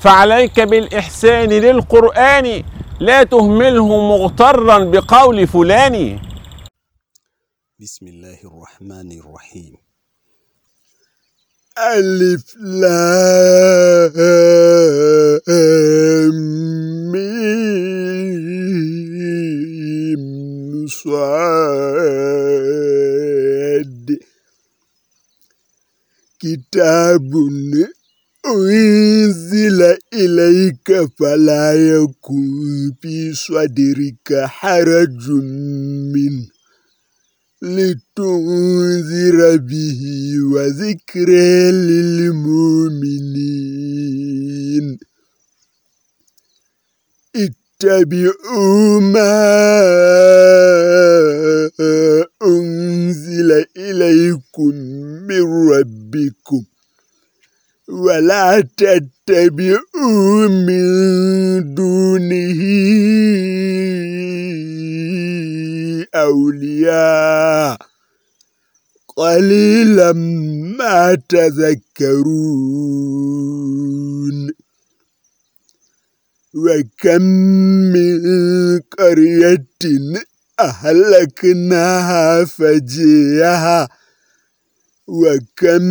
فعليك بالإحسان للقرآن لا تهمله مغترا بقول فلان. بسم الله الرحمن الرحيم. ألف لام ميم صاد. كتاب أنزل إليك فلا يكن في صدرك حرج منه لتنذر به وذكر للمؤمنين اتبعوا ما أنزل إليكم من ربكم ولا تتبعوا من دونه أولياء. قليلا ما تذكرون. وكم من قرية أهلكناها فجيها. وكم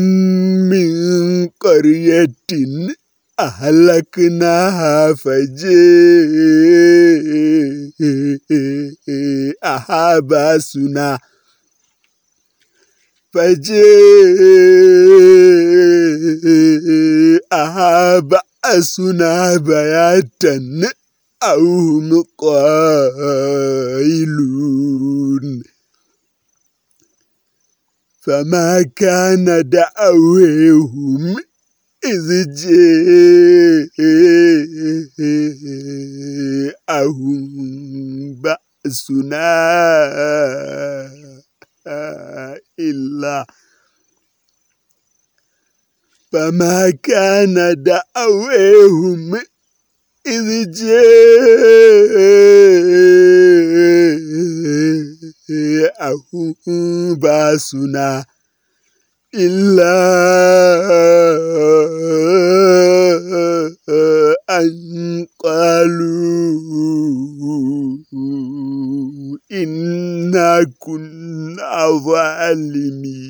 من قرية أهلكناها فجاءها باسنا فجاءها بأسنا بياتا أو هم قائلون فما كان دعوهم إذ جاءهم بأسنا إلا. فما كان دعوهم إذ جاءهم بأسنا إلا أن قالوا إنا كنا ظالمين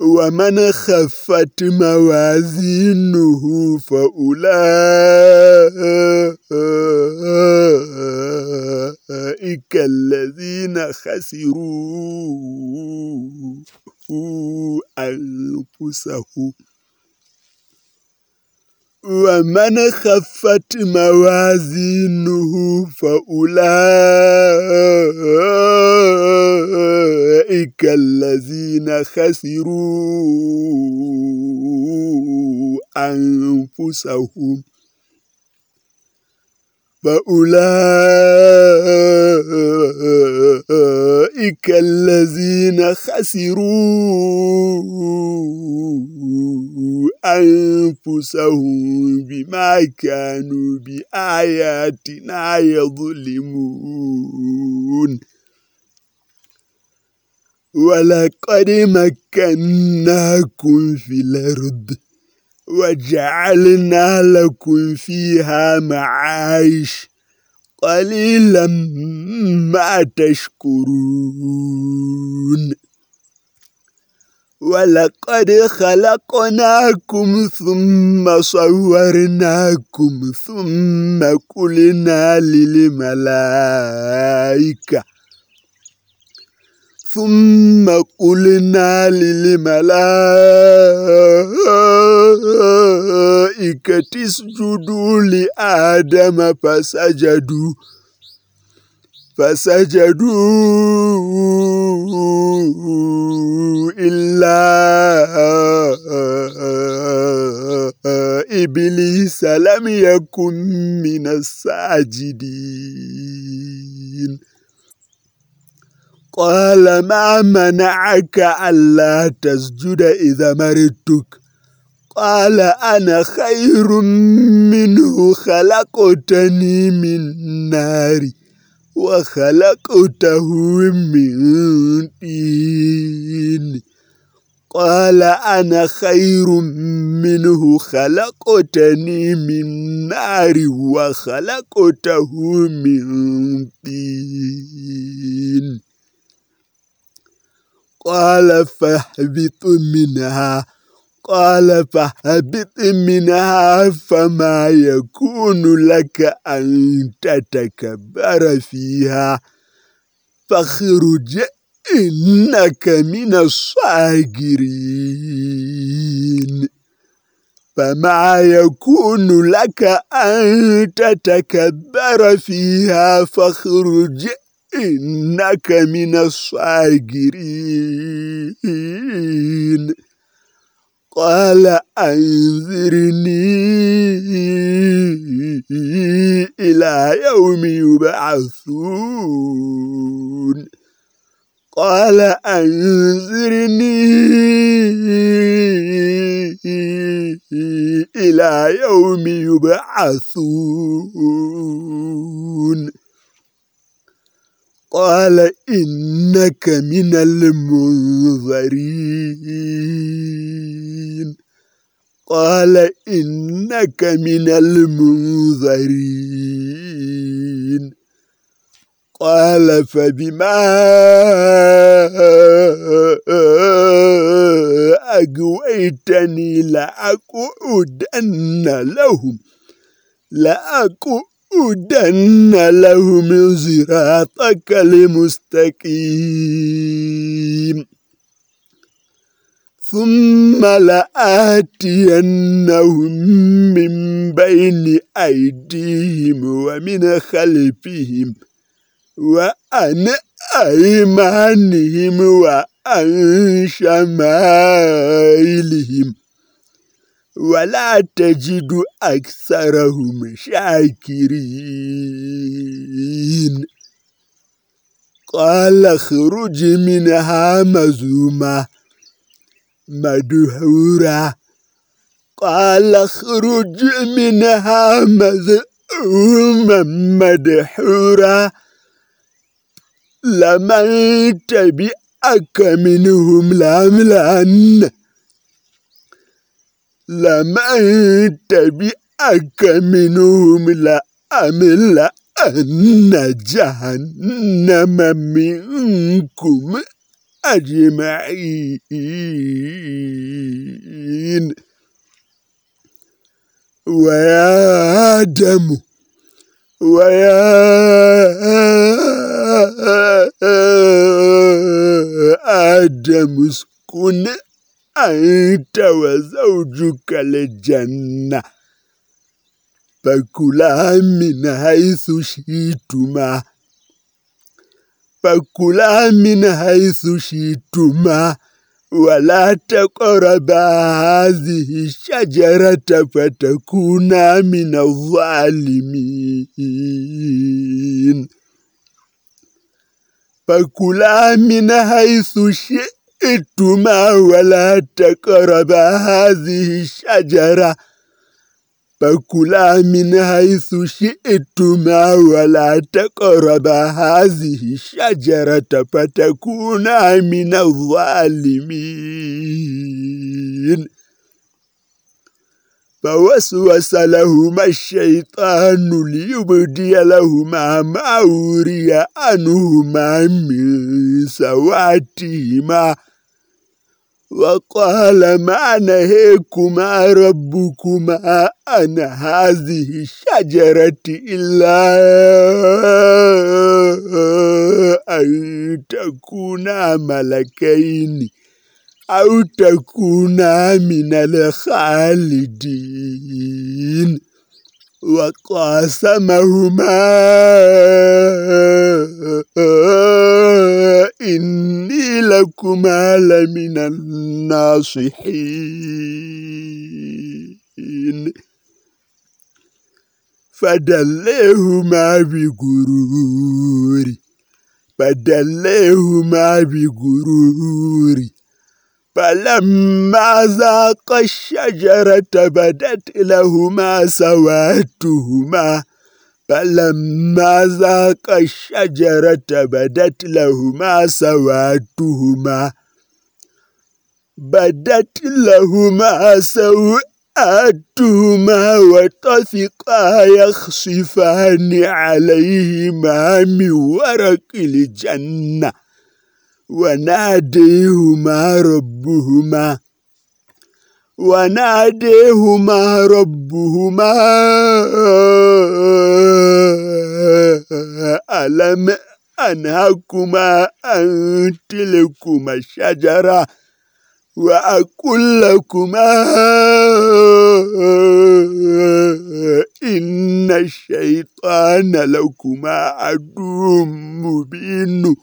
ومن خفت موازينه فأولئك الذين خسروا أنفسهم. ومن خفت موازينه فأولئك الذين خسروا أنفسهم فأولئك الذين خسروا أنفسهم بما كانوا بآياتنا يظلمون. ولقد مكناكم في الأرض. وجعلنا لكم فيها معايش. قليلا ما تشكرون. ولقد خلقناكم ثم صورناكم ثم قلنا للملائكة ثم قلنا للملائكة اسجدوا لآدم فسجدوا فسجدوا إلا إبليس لم يكن من الساجدين قال ما منعك ألا تسجد إذا مرتك قال أنا خير منه خلقتني من نار وخلقته من طين. قال أنا خير منه خلقتني من نار وخلقته من طين. قال فاهبط منها. قال فاهبط منها فما يكون لك أن تتكبر فيها. فاخرج إنك من الصاغرين. فما يكون لك أن تتكبر فيها. فاخرج إنك من الصاغرين. قال أنذرني إلى يوم يبعثون. قال أنذرني إلى يوم يبعثون. قال إنك من المنذرين. قال إنك من المنذرين. قال فبما أقويتني لأقعدن لهم لأقعدن لهم صراطك المستقيم. ثم لآتينهم من بين أيديهم ومن خلفهم وأن أيمانهم وأن شمائلهم. ولا تجد أكثرهم شاكرين. قال اخرج منها مزوما مدحورا قال اخرج منها مذءوما مدحورا لمن تبعك منهم لاملان لمن تبعك منهم لأملأن جهنم منكم أجمعين ويا آدم ويا آدم اسكن أنت وزوجك الجنة فكلا من حيث شئتما فكلا من حيث شئتما ولا تقربا هذه الشجرة فتكونا من الظالمين فكلا من حيث شئتما ولا تقربا هذه الشجرة فكلا من حيث شئتما ولا تقربا هذه الشجرة فتكونا من الظالمين فوسوس لهما الشيطان ليبدي لهما ما وري عنهما من سواتهما وقال ما نهيكما ربكما عن هذه الشجرة إلا أن تكونا ملكين أو تكونا من الخالدين. وقاسمهما. إني لكما لمن الناصحين. فدليهما بغرور فدليهما بغرور. فلما ذاق الشجرة بدت لهما سواتهما فلما ذاق الشجرة بدت لهما سواتهما بدت لهما سواتهما وطفقا يخصفان عليهما من ورق الجنة. وناديهما ربهما. وناديهما ربهما. ألم أنهكما أن تلكما الشجرة وأقول لكما. إن الشيطان لكما عدو مبين.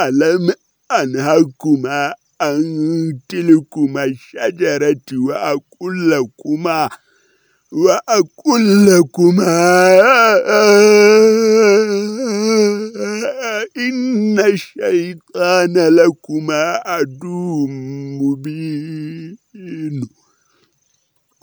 ألم أنهكما أن تلكما الشجرة وأقول لكما وأقول لكما إن الشيطان لكما عدو مبين.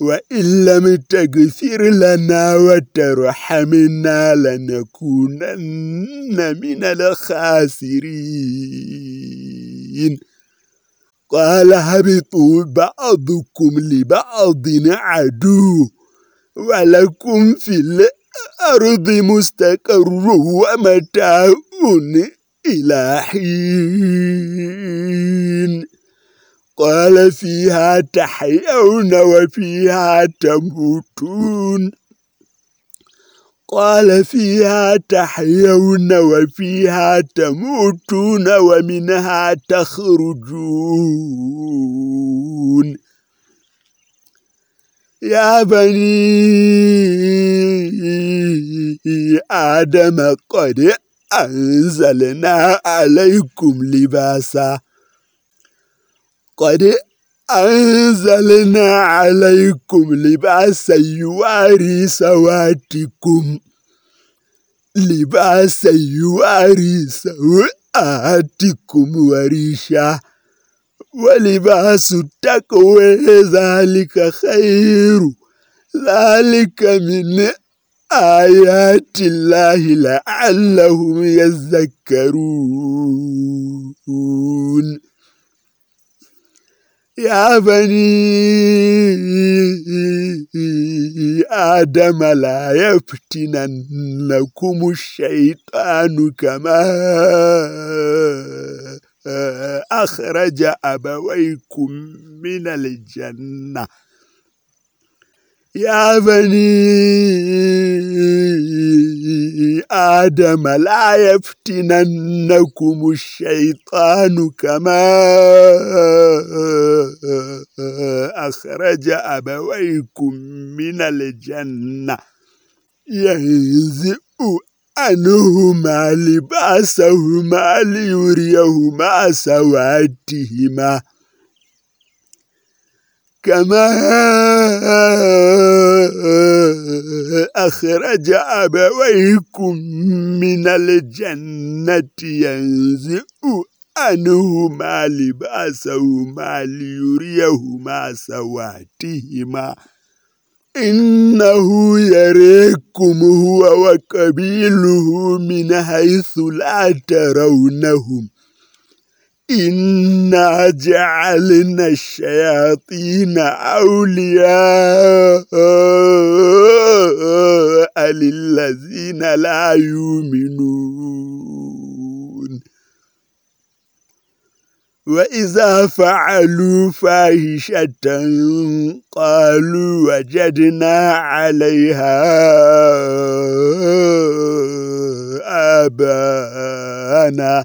وإن لم تغفر لنا وترحمنا لنكونن من الخاسرين. قال هبطوا بعضكم لبعض عدو ولكم في الأرض مستقر ومتاع إلى حين. قال فيها تحيون وفيها تموتون. قال فيها تحيون وفيها تموتون ومنها تخرجون. يا بني آدم قد أنزلنا عليكم لباسا. قد أنزلنا عليكم لباسا يواري سواتكم. لباسا يواري سواتكم وريشا ولباس التقوى ذلك خير. ذلك من آيات الله لعلهم يذكرون. يا بني آدم لا يفتننكم الشيطان كما أخرج أبويكم من الجنة. يا بني آدم لا يفتننكم الشيطان كما أخرج أبويكم من الجنة. ينزئ عنهما لباسهما ليريهما سواتهما كما أخرج أبويكم من الجنة ينزئ عنهما لباسهما ليريهما سواتهما. إنه يريكم هو وقبيله من حيث لا ترونهم. إنا جعلنا الشياطين أولياء للذين لا يؤمنون. وإذا فعلوا فاحشة قالوا وجدنا عليها آباءنا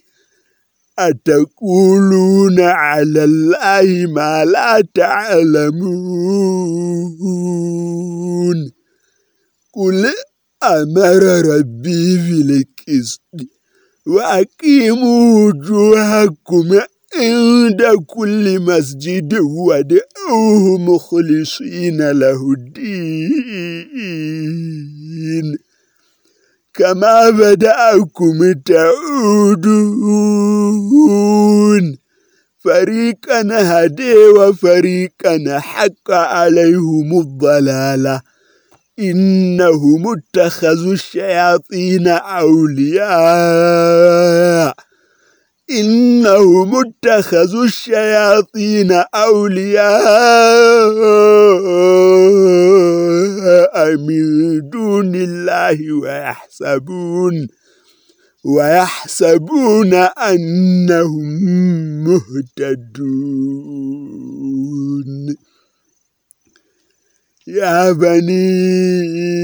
أتقولون على الله ما لا تعلمون. قل أمر ربي بالقسط وأقيموا وجوهكم عند كل مسجد وادعوه مخلصين له الدين. كما بدأكم تعودون. فريقا هدي وفريقا حق عليهم الضلالة. إنهم اتخذوا الشياطين أولياء. إنهم اتخذوا الشياطين أولياء من دون الله ويحسبون ويحسبون أنهم مهتدون. يا بني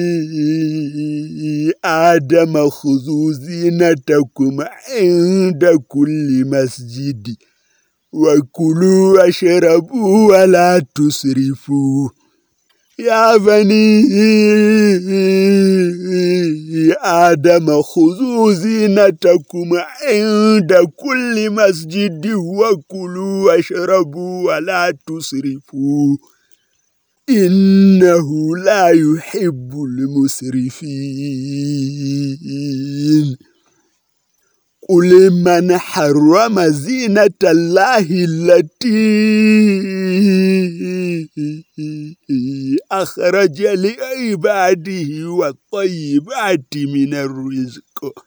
آدم خذوا زينتكم عند كل مسجد وكلوا واشربوا ولا تسرفوا يا بني آدم خذوا زينتكم عند كل مسجد وكلوا واشربوا ولا تسرفوا إنه لا يحب المسرفين. قل من حرم زينة الله التي أخرج لعباده والطيبات من الرزق.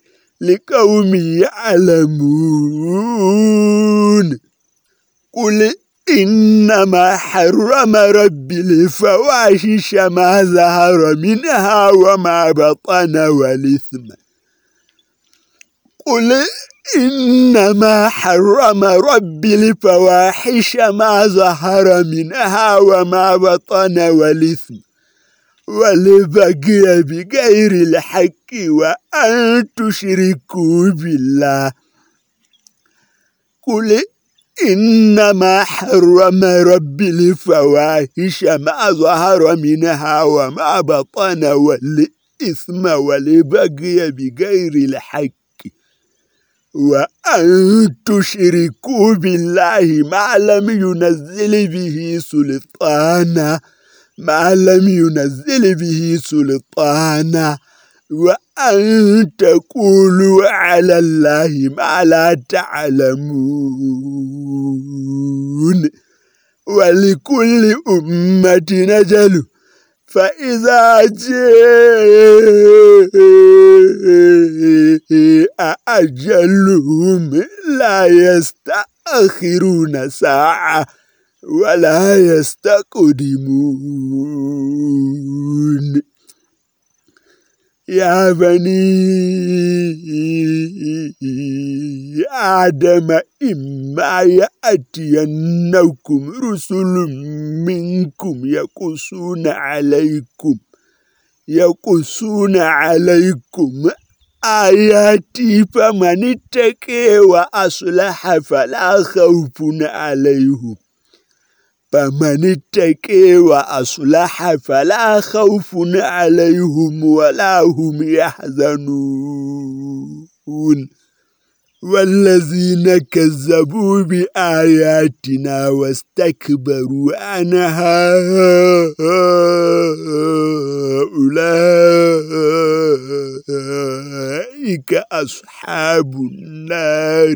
لقوم يعلمون. قل إنما حرم ربي الفواحش ما ظهر منها وما بطن والإثم. قل إنما حرم ربي الفواحش ما ظهر منها وما بطن والإثم. والبغي بغير الحق وأن تشركوا بالله. قل إنما حرم ربي الفواحش ما ظهر منها وما بطن والإثم والبغي بغير الحق وأن تشركوا بالله ما لم ينزل به سلطانا. ما لم ينزل به سلطانا. وأن تقولوا على الله ما لا تعلمون. ولكل أمة نجل فإذا جاء أجلهم لا يستأخرون ساعة. ولا يستقدمون. يا بني آدم إما يأتينكم رسل منكم يقصون عليكم يقصون عليكم آياتي فمن اتقي وأصلح فلا خوف عليهم. فمن اتقي وأصلح فلا خوف عليهم ولا هم يحزنون. والذين كذبوا بآياتنا واستكبروا عنها أولئك أصحاب النار.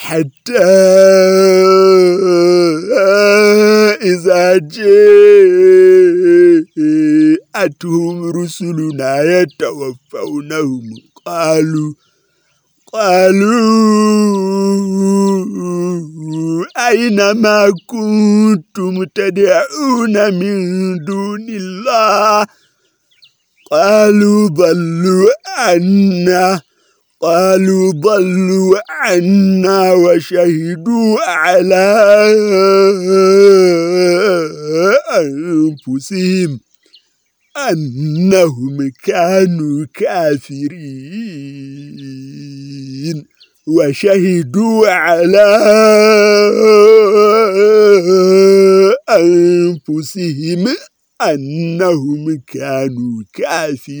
حتى إذا جاءتهم رسلنا يتوفونهم قالوا قالوا أين ما كنتم تدعون من دون الله قالوا ضلوا عنا قالوا ضلوا عنا وشهدوا على أنفسهم أنهم كانوا كافرين وشهدوا على أنفسهم أنهم كانوا كافرين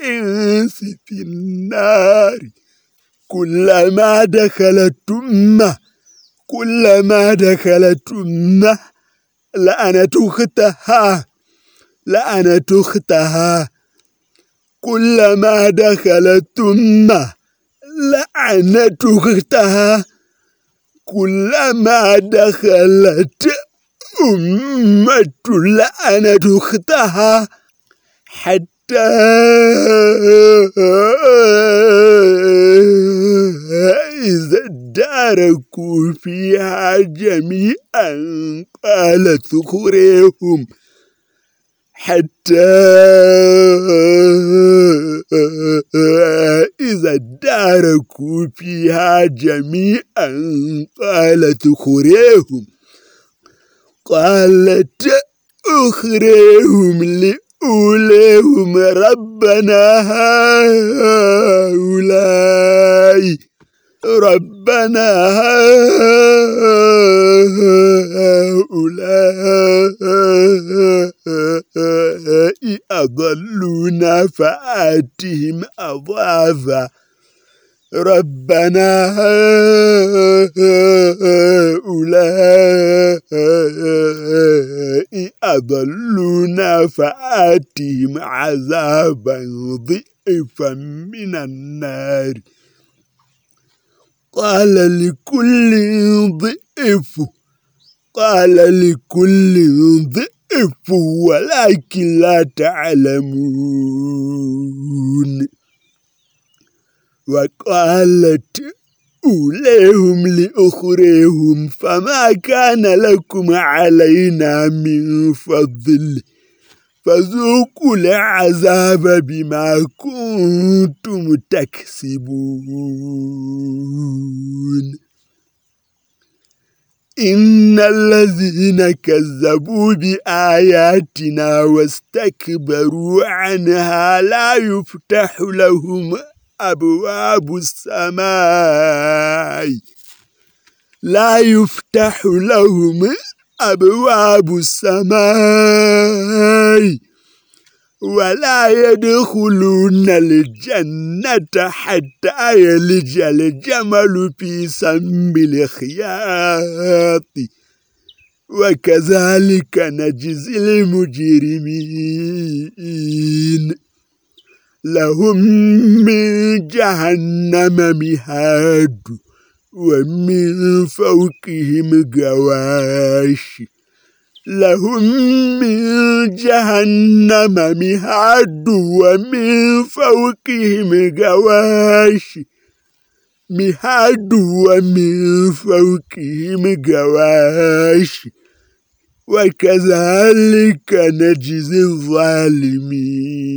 الإنس في النار. كلما دخلت أمة كلما دخلت أمة لأنت أختها لأنت أختها. كلما دخلت أمة لعنت أختها. كلما دخلت أمة لعنت أختها. حتى إذا اداركوا فيها جميعا قال ذكرهم حتى إذا اداركوا فيها جميعا قال ذكرهم قالت أخريهم لأ. أولهم ربنا هؤلاء. ربنا هؤلاء أضلونا فآتهم أضعافا. ربنا هؤلاء أضلونا فآتهم عذابا ضعفا من النار. قال لكل ضعف قال لكل ضعف ولكن لا تعلمون. وقالت أوليهم لأخريهم فما كان لكم علينا من فضل فذوقوا العذاب بما كنتم تكسبون. إن الذين كذبوا بآياتنا واستكبروا عنها لا يفتح لهم أبواب السماء. لا يفتح لهم أبواب السماء. ولا يدخلون الجنة حتى يلج الجمل في سم الخياط. وكذلك نجزي المجرمين. لهم من جهنم مهاد ومن فوقهم غواش. لهم من جهنم مهاد ومن فوقهم غواش. مهاد ومن فوقهم غواش. وكذلك نجزي الظالمين.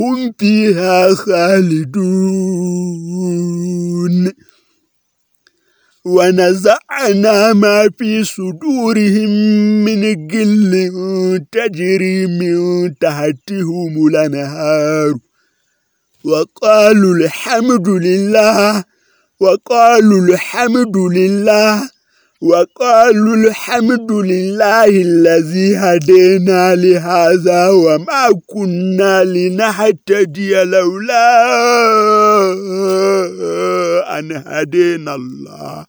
هم فيها خالدون. ونزعنا ما في صدورهم من قل تجري من تحتهم الأنهار. وقالوا الحمد لله وقالوا الحمد لله وقالوا الحمد لله الذي هدينا لهذا وما كنا لنهتدي لولا أن هدينا الله.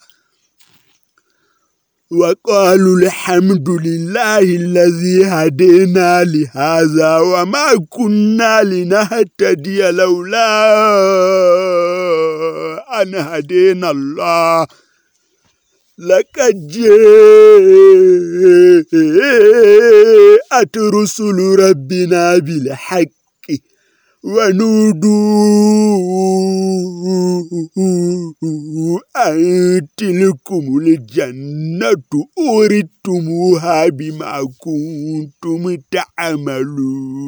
وقالوا الحمد لله الذي هدينا لهذا وما كنا لنهتدي لولا أن هدينا الله. لقد جاءت رسل ربنا بالحق ونودوا أن تلكم الجنة أوردتموها بما كنتم تعملون.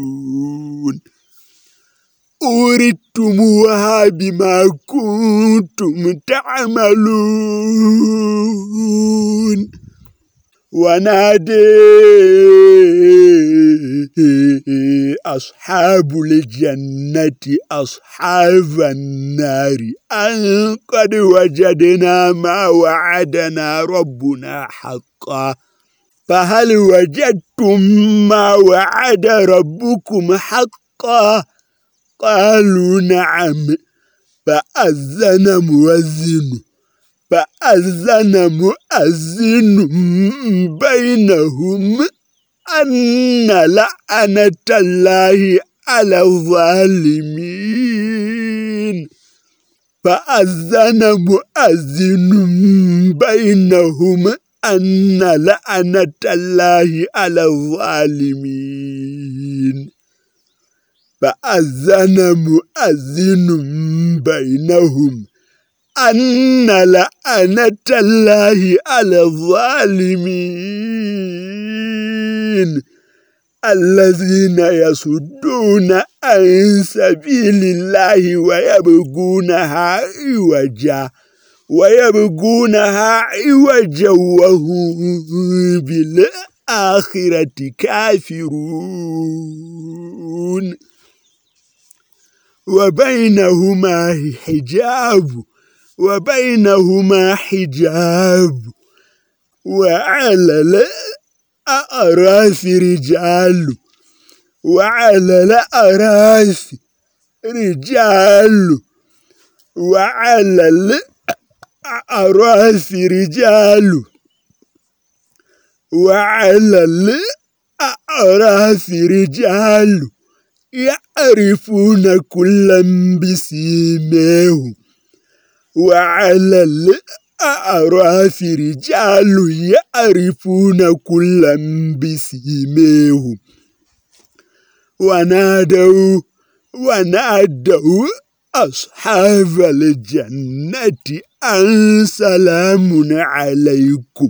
أوردتموها بما كنتم تعملون. ونادي أصحاب الجنة أصحاب النار أن قد وجدنا ما وعدنا ربنا حقا. فهل وجدتم ما وعد ربكم حقا؟ قالوا نعم فأذن مؤذن فأذن مؤذن بينهم أن لعنة الله على الظالمين. فأذن مؤذن بينهم أن لعنة الله على الظالمين. فأذن مؤذن بينهم أن لعنة الله على الظالمين الذين يصدون عن سبيل الله ويبغونها عوجا ويبغونها عوجا وهم بالآخرة كافرون وبينهما حجاب وبينهما حجاب. وعلى الأراث رجال وعلى الأراث رجال وعلى الأراث رجال وعلى الأراث رجال. يعرفون كلا بسيماهم وعلى الأعراف رجال يعرفون كلا بسيماهم. ونادوا ونادوا أصحاب الجنة أن سلام عليكم.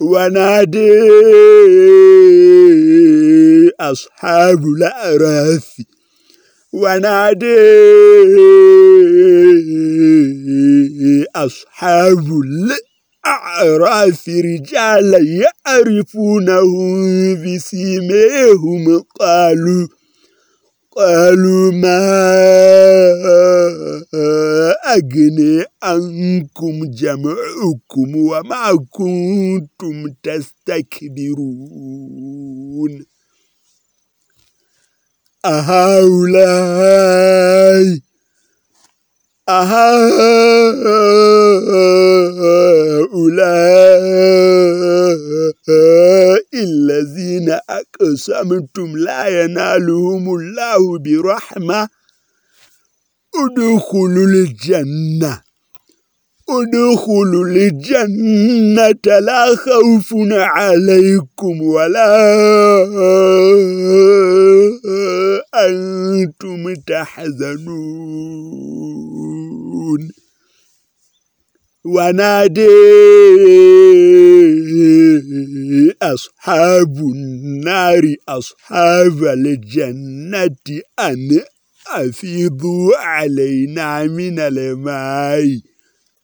ونادي أصحاب الأراث ونادي أصحاب الأعراف رجالا يعرفونهم بسيميهم قالوا قالوا ما أغني عنكم جمعكم وما كنتم تستكبرون أهؤلاء أهؤلاء الذين أقسمتم لا ينالهم الله برحمة ادخلوا الجنة. ادخلوا الجنة لا خوف عليكم ولا أنتم تحزنون. ونادي أصحاب النار أصحاب الجنة أن أفيضوا علينا من الماء.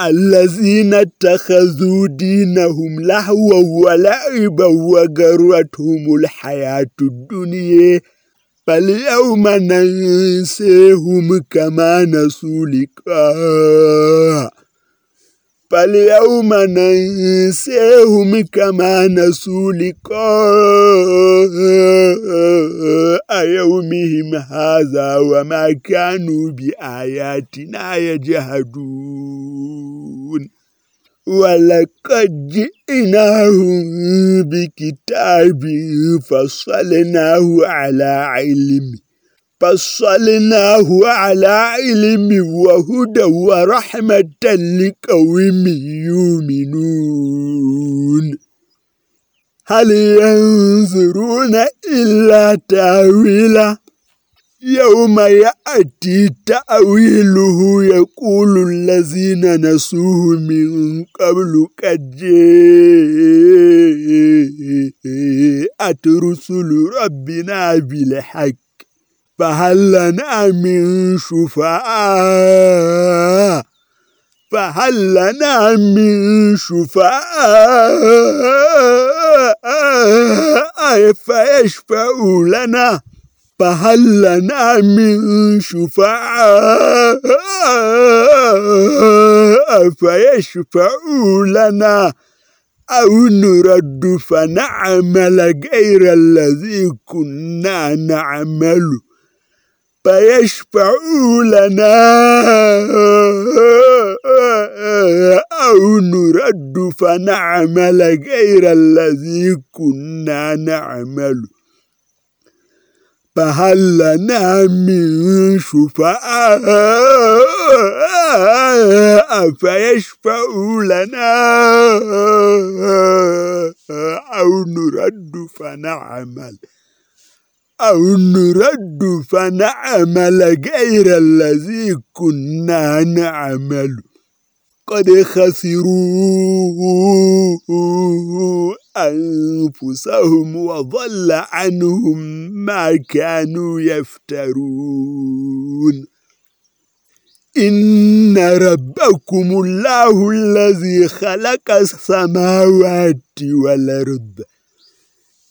الذين اتخذوا دينهم لهوا ولعبا وغرتهم الحياة الدنيا فاليوم ننسيهم كما نسوا لقاء. فاليوم ننسيهم كما نسوا لقاء يومهم هذا وما كانوا بآياتنا يجهدون ولقد جئناهم بكتاب فصلناه على علم فصلناه على علم وهدى ورحمة لقوم يؤمنون. هل ينظرون إلا تأويله؟ يوم يأتي تأويله يقول الذين نسوه من قبل قد جاءت رسل ربنا بالحق. فهل لنا من شفعاء؟ فهل لنا من شفعاء؟ فيشفعوا لنا. فهل لنا من شفعاء؟ فيشفعوا لنا. أو نرد فنعمل غير الذي كنا نعمل. فيشفعوا لنا أو نرد فنعمل غير الذي كنا نعمل. فهل لنا من شفعاء فيشفعوا لنا أو نرد فنعمل؟ أو نرد فنعمل غير الذي كنا نعمل. قد خسروا أنفسهم وضل عنهم ما كانوا يفترون. إن ربكم الله الذي خلق السماوات والأرض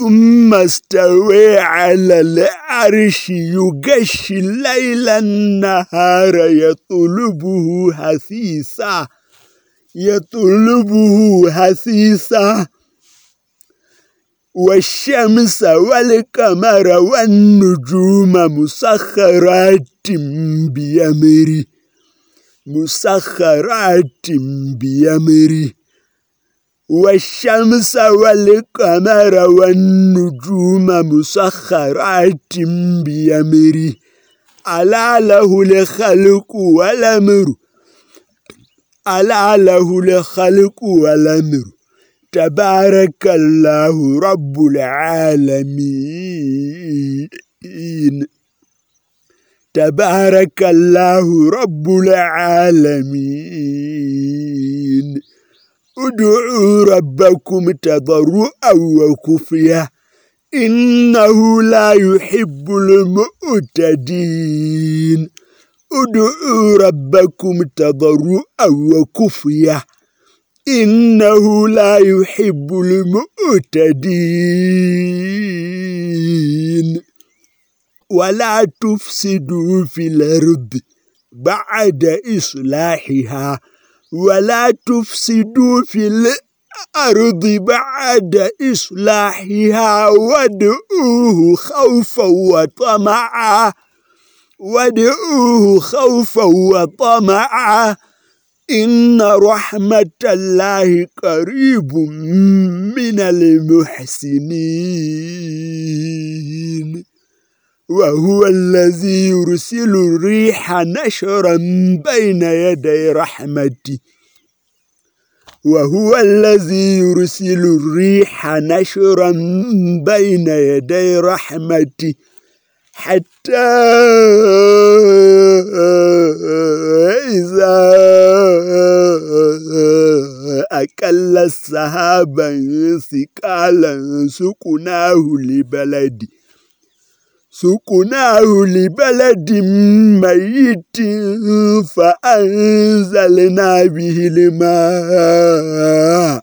ثم استوى على العرش يغشي الليل النهار. يطلبه حثيثا يطلبه حثيثا. والشمس والقمر والنجوم مسخرات بيمري مسخرات بيمري والشمس والقمر والنجوم مسخرات بيمري ألا له الخلق والأمر. ألا له الخلق والأمر. تبارك الله رب العالمين. تبارك الله رب العالمين. ادعوا ربكم تضرعا وخفيا إنه لا يحب المؤتدين ادعوا ربكم تضرعا وخفيا إنه لا يحب المؤتدين ولا تفسدوا في الأرض بعد إصلاحها. ولا تفسدوا في الأرض بعد إصلاحها وادعوه خوفا وطمعا. وادعوه خوفا وطمعا. إن رحمة الله قريب من المحسنين. وهو الذي يرسل الريح نشرا بين يدي رحمته وهو الذي يرسل الريح نشرا بين يدي رحمته حتى إذا أكل السحابا ثقالا سقناه لبلد سقناه لبلد ميت فأنزلنا به الماء.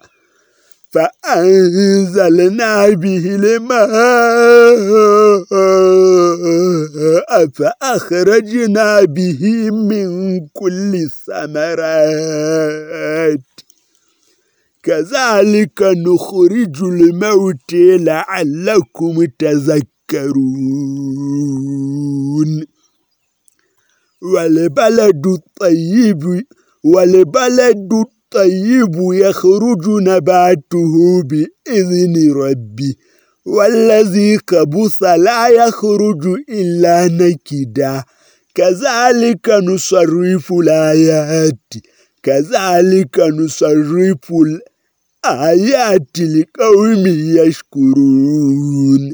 فأنزلنا به الماء فأخرجنا به من كل الثمرات. كذلك نخرج الموت لعلكم تذكرون. والبلد الطيب والبلد الطيب يخرج نباته بإذن ربي والذي كبث لا يخرج إلا نكدا كذلك نصرف الآيات كذلك نصرف الآيات لقوم يشكرون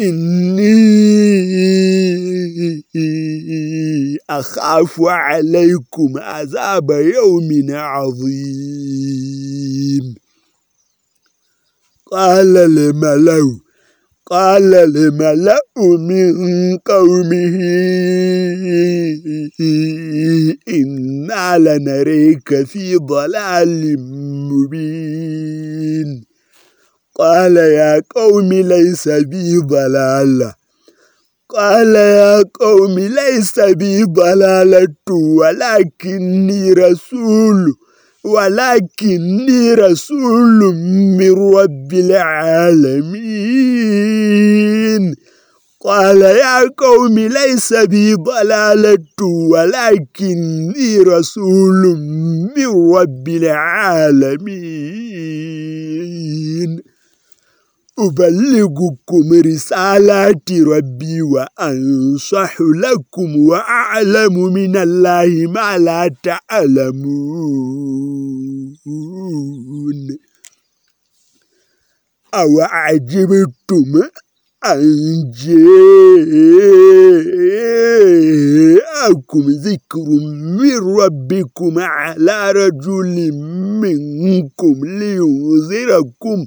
إني أخاف عليكم عذاب يوم عظيم. قال لملو قال لملأ من قومه إنا لنريك في ضلال مبين. قال يا قوم ليس بي ضلالة. قال يا قوم ليس بي ضلالة ولكني رسول ولكني رسول من رب العالمين. قال يا قوم ليس بي ضلالة ولكني رسول من رب العالمين. أبلغكم رسالات ربي وأنصح لكم وأعلم من الله ما لا تعلمون. أو عجبتم أن جاءكم ذكر من ربكم على رجل منكم لينذركم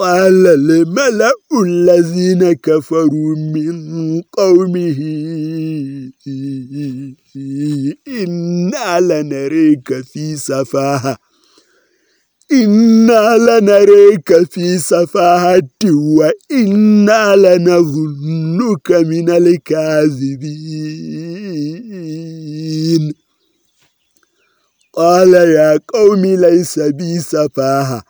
قال الملأ الذين كفروا من قومه إنا لنريك في سفاهة إنا لنريك في سفاهة وإنا لنظنك من الكاذبين. قال يا قوم ليس بي سفاهة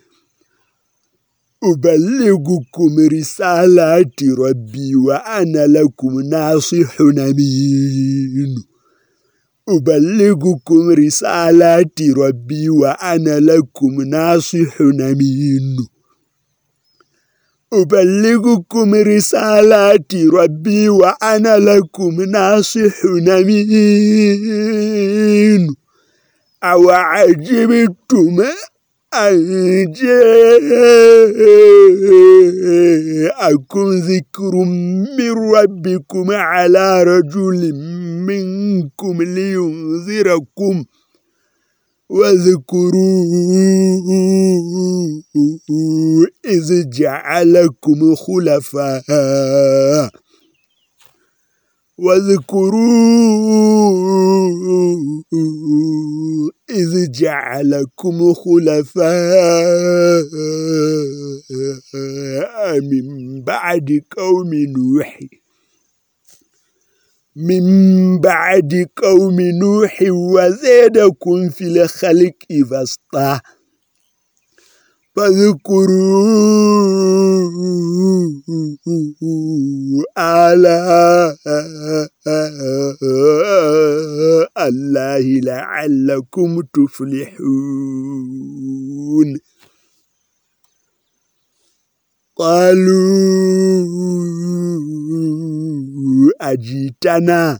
أبلغكم رسالات ربي وأنا لكم ناصح أمين. أبلغكم رسالات ربي وأنا لكم ناصح أمين. أبلغكم رسالات ربي وأنا لكم ناصح أمين. أو عجبتم أن جاءكم ذكر من ربكم على رجل منكم لينذركم واذكروا إذ جعلكم خلفاء واذكروا إذ جعلكم خلفاء من بعد قوم نوح. من بعد قوم نوح وزادكم في الخلق بسطة فاذكروا آلاء الله لعلكم تفلحون. قالوا أجيتنا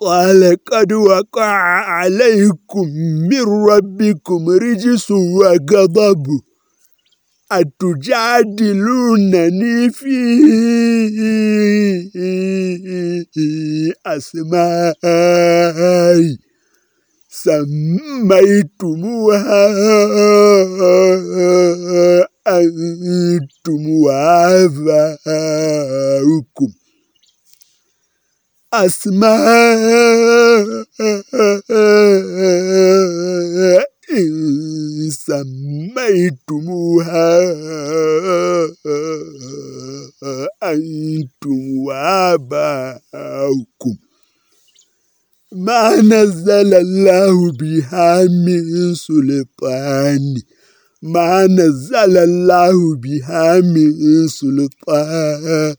قال قد وقع عليكم من ربكم رجس وغضب. أتجادلونني في أسماء سميتموها أنتم وآباؤكم. أسماء إن سميتموها أنتم وآباؤكم ما نزل الله بها من سلطان ما نزل الله بها من سلطان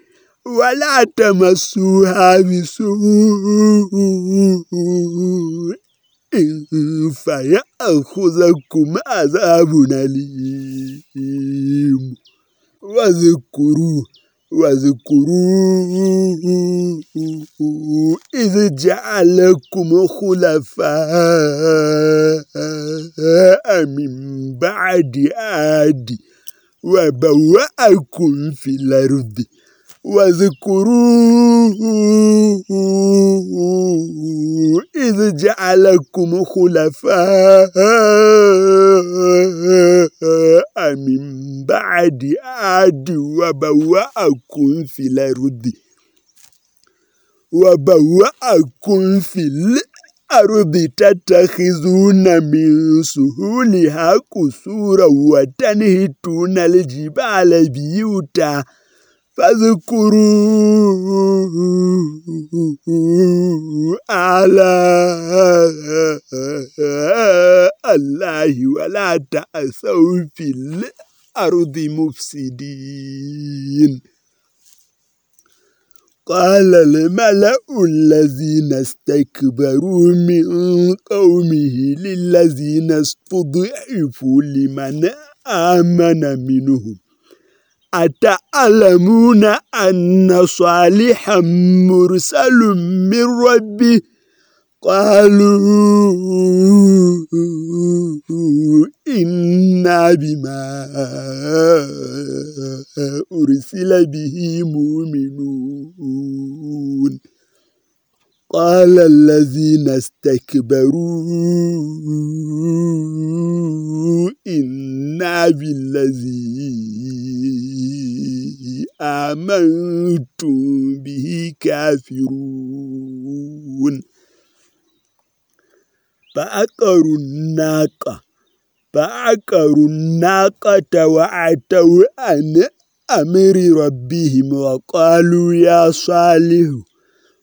ولا تمسوها بسوء فيأخذكم عذاب أليم واذكروا واذكروا إذ جعلكم خلفاء من بعد عاد وبوأكم في الأرض واذكروا إذ جعلكم خلفاء من بعد عاد وبوأكم في الأرض وبوأكم في الأرض تتخذون من سهولها قصورا وتنهتون الجبال بيوتا فاذكروا آلاء الله ولا تأسوا في الأرض مفسدين. قال الملأ الذين استكبروا من قومه للذين استضعفوا لمن آمن منهم. أتعلمون أن صالحا مرسل من ربي قالوا إنا بما أرسل به مؤمنون. قال الذين استكبروا إنا بالذي آمنتم به كافرون. فأقروا الناقة فعقروا الناقة وعتوا عن أمر ربهم وقالوا يا صالح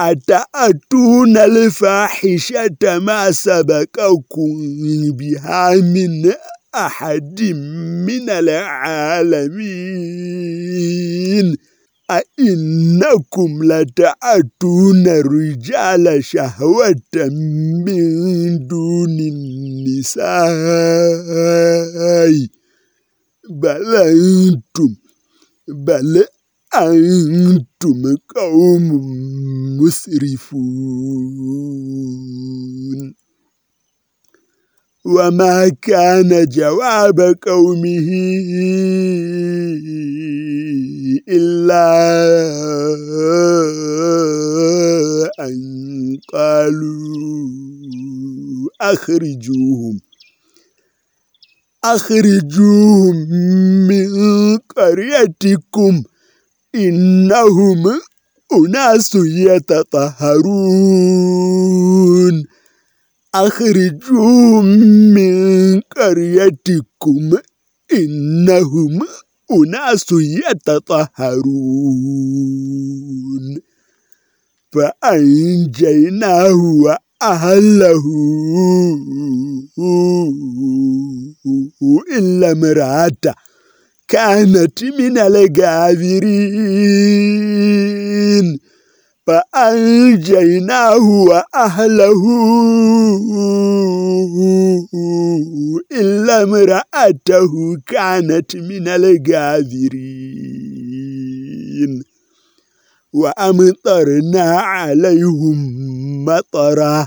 أتأتون الفاحشة ما سبقكم بها من أحد من العالمين أئنكم لتأتون الرجال شهوة من دون النساء بل أنتم بل أنتم قوم مسرفون. وما كان جواب قومه إلا أن قالوا أخرجوهم. أخرجوهم من قريتكم. إنهم أناس يتطهرون. أخرجوهم من قريتكم. إنهم أناس يتطهرون. فأنجيناه وأهله إلا امرأته. كانت من الغابرين. فأنجيناه وأهله إلا امرأته كانت من الغابرين. وأمطرنا عليهم مطرا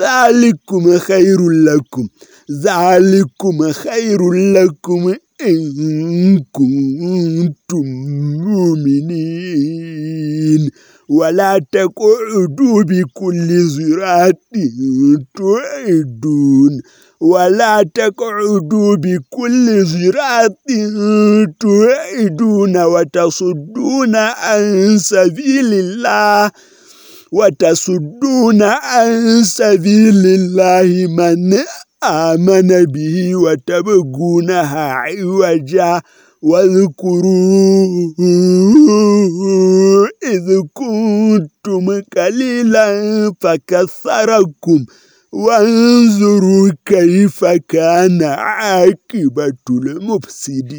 ذلكم خير لكم. ذلكم خير لكم إن كنتم مؤمنين. ولا تقعدوا بكل زرات تعدون. ولا تقعدوا بكل زرات تعدون وتصدون عن سبيل الله. وتصدون عن سبيل الله من آمن به وتبغونها عوجا واذكروا إذ كنتم قليلا فكثركم وانظروا كيف كان عاقبة المفسدين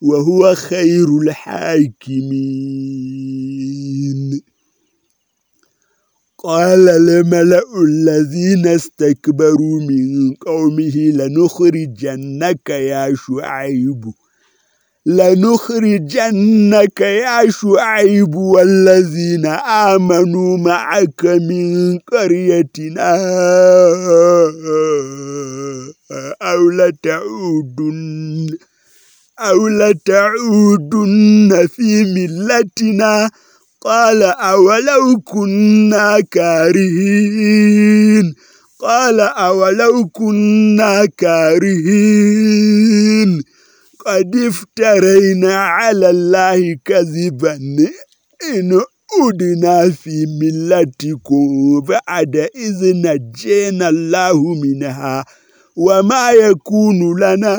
وهو خير الحاكمين. قال الملأ الذين استكبروا من قومه لنخرجنك يا شعيب لنخرجنك يا شعيب والذين آمنوا معك من قريتنا أو لتعودن أو لتعودن في ملتنا؟ قال أولو كنا كارهين. قال أولو كنا كارهين. قد افترينا على الله كذبا إن أدنا في ملتكم بعد إذ نجينا الله منها. وما يكون لنا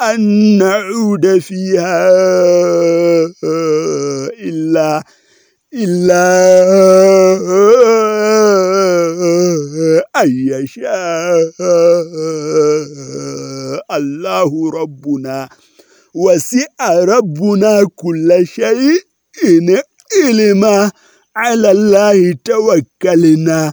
أن نعود فيها إلا إلا أن يشاء الله ربنا. وسع ربنا كل شيء علما. على الله توكلنا.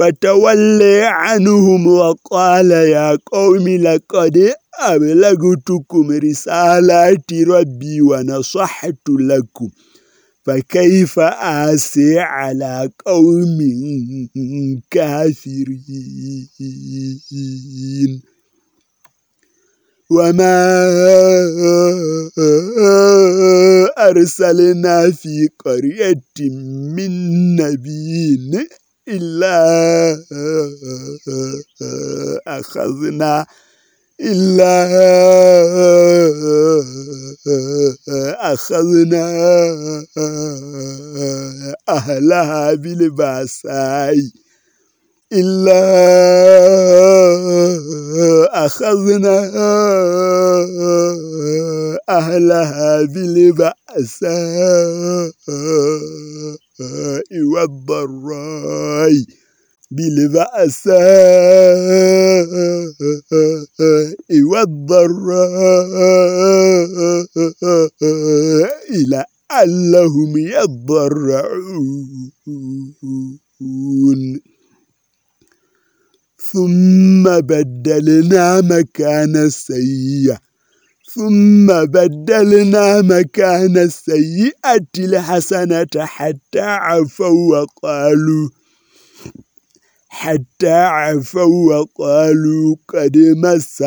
فتولي عنهم وقال يا قوم لقد أبلغتكم رسالات ربي ونصحت لكم فكيف آسي على قوم كافرين؟ وما أرسلنا في قرية من نبي إلا أخذنا إلا أخذنا أهلها بالبأساء إلا أخذنا أهلها بالبأساء. والضراء بالبأساء والضراء لعلهم يضرعون. ثم بدلنا مكان السيئة ثم بدلنا مكان السيئة الحسنة حتى عفوا وقالوا حتى عفوا وقالوا قد مس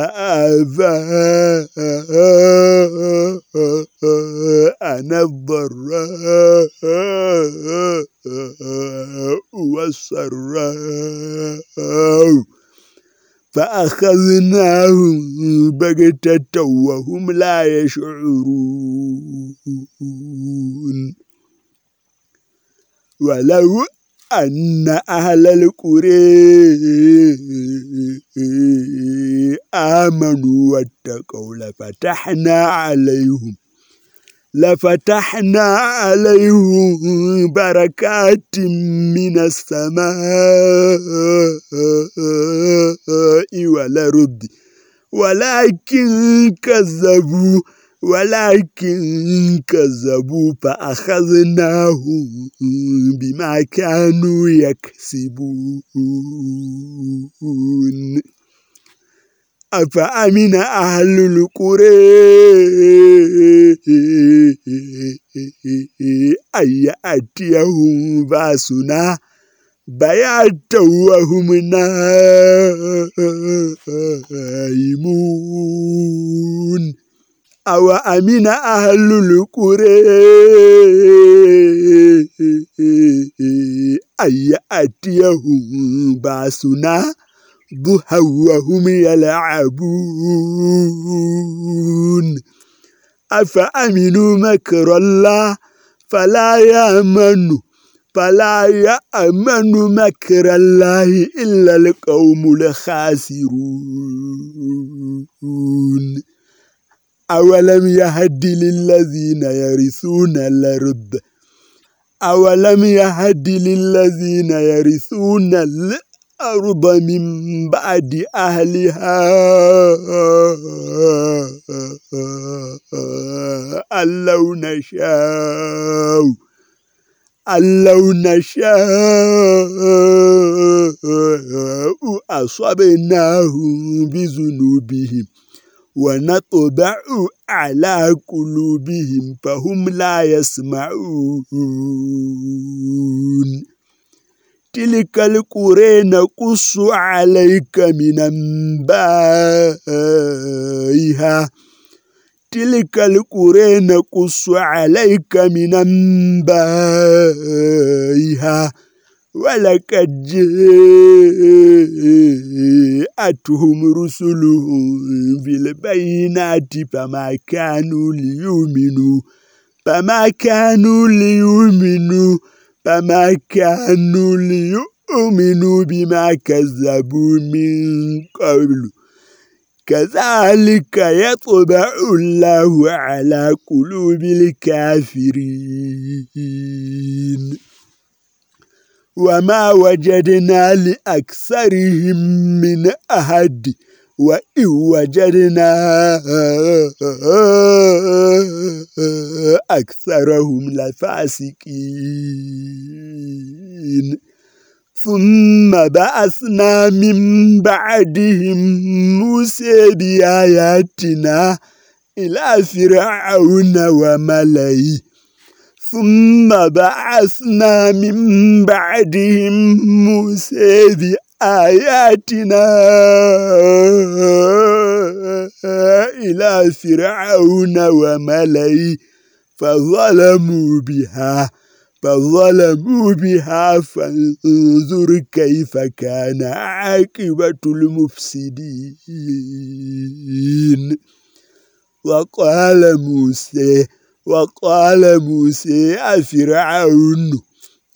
أنا الضراء والسراء. فأخذناهم بغتة وهم لا يشعرون. ولو أن أهل القرى آمنوا واتقوا لفتحنا عليهم لفتحنا عليهم بركات من السماء والأرض. ولكن كذبوا ولكن كذبوا فأخذناهم بما كانوا يكسبون. أفأمن أهل القرى أن يأتيهم باسنا بياتا وهم نائمون أو أمن أهل القرى أن يأتيهم باسنا ضحى وهم يلعبون. أفأمنوا مكر الله؟ فلا يأمن. فلا يأمن مكر الله إلا القوم الخاسرون. أولم يهد للذين يرثون الأرض؟ أولم يهد للذين يرثون الأرض؟ من بعد أهلها. أن لو نشاء أن لو نشاء أصبناهم بذنوبهم ونطبع على قلوبهم فهم لا يسمعون. تلك القرى نقص عليك من أنبائها تلك القرى نقص عليك من أنبائها ولقد جاءتهم رسلهم بالبينات فما كانوا ليؤمنوا فما كانوا ليؤمنوا فما كانوا ليؤمنوا بما كذبوا من قبل. كذلك يطبع الله على قلوب الكافرين. وما وجدنا لأكثرهم من أحد وإن وجدنا أكثرهم لفاسقين. ثم بعثنا من بعدهم موسى بآياتنا إلى فرعون وملئه. ثم بعثنا من بعدهم موسى إلى فرعون وملئه فظلموا بها فظلموا بها فانظر كيف كان عاقبة المفسدين. وقال موسى وقال موسى فرعون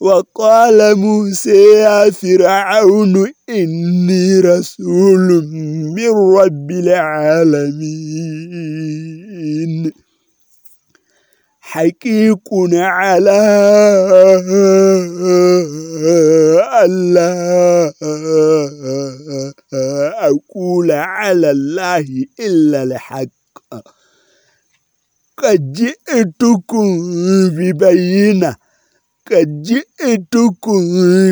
وقال موسى يا فرعون إني رسول من رب العالمين. حقيق على ألا أقول على الله إلا الحق. قد جئتكم ببينة قد جئتكم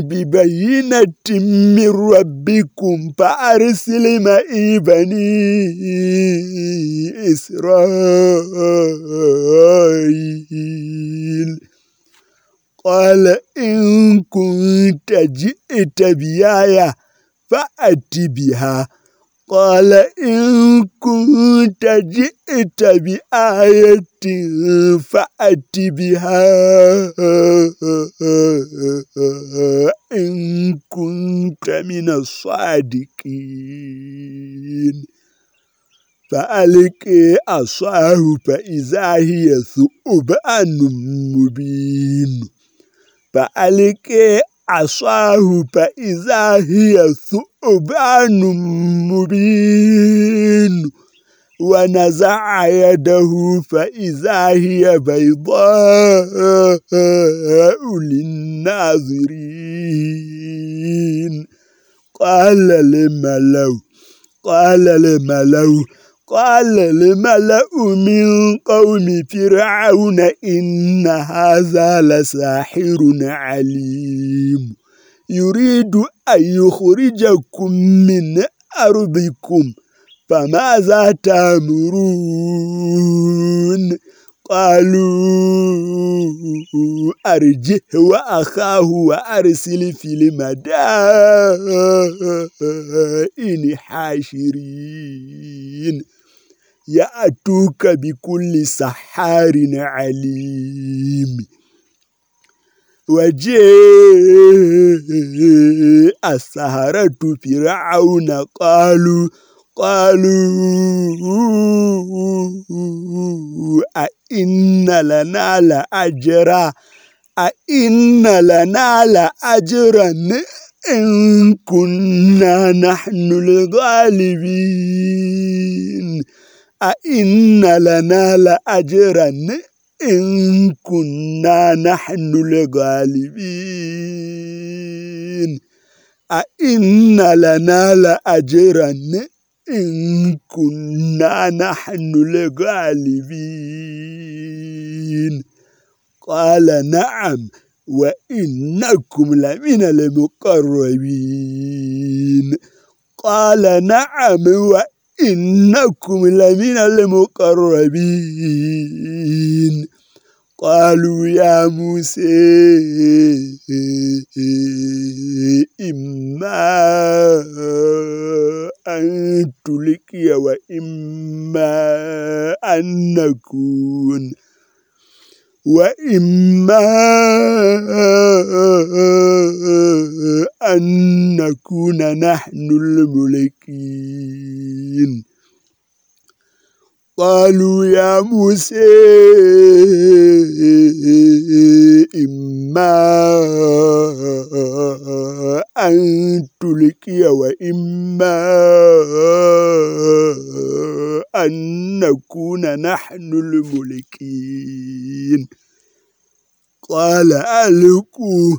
ببينة من ربكم فأرسل معي بني إسرائيل قال إن كنت جئت بآية فأت بها قال إن كنت جئت بآية فأت بها. إن كنت من الصادقين. فألقي أصاه فإذا هي ثؤبان مبين. فألقي عصاه فإذا هي ثؤبان مبين ونزع يده فإذا هي بيضاء للناظرين. قال لملو قال لملو قال الملأ من قوم فرعون إن هذا لساحر عليم. يريد أن يخرجكم من أرضكم فماذا تأمرون؟ قالوا أرجه وأخاه وأرسل في المدائن حاشرين. يأتوك بكل سحار عليم. وجاء السهرة فرعون قالوا قالوا أئن لنا لأجرا أئن لنا لأجرا إن كنا نحن الغالبين. أئن لنا لأجرا إن كنا نحن الغالبين. أئن لنا لأجرا إن كنا نحن الغالبين. قال نعم وإنكم لمن المقربين. قال نعم وإنكم لمن المقربين. قالوا يا موسى إما أن تلقي وإما أن نكون. وإما أن نكون نحن الملكين. قالوا يا موسى إما أن تلقي وإما أن نكون نحن الملكين قال ألقوا.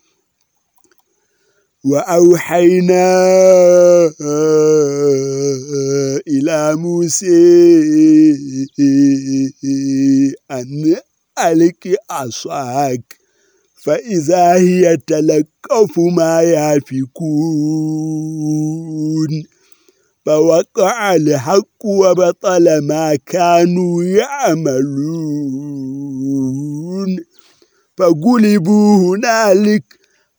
وأوحينا إلى موسى أن ألك عصاك فإذا هي تلقف ما يافكون. فوقع الحق وبطل ما كانوا يعملون. فغلبوا هنالك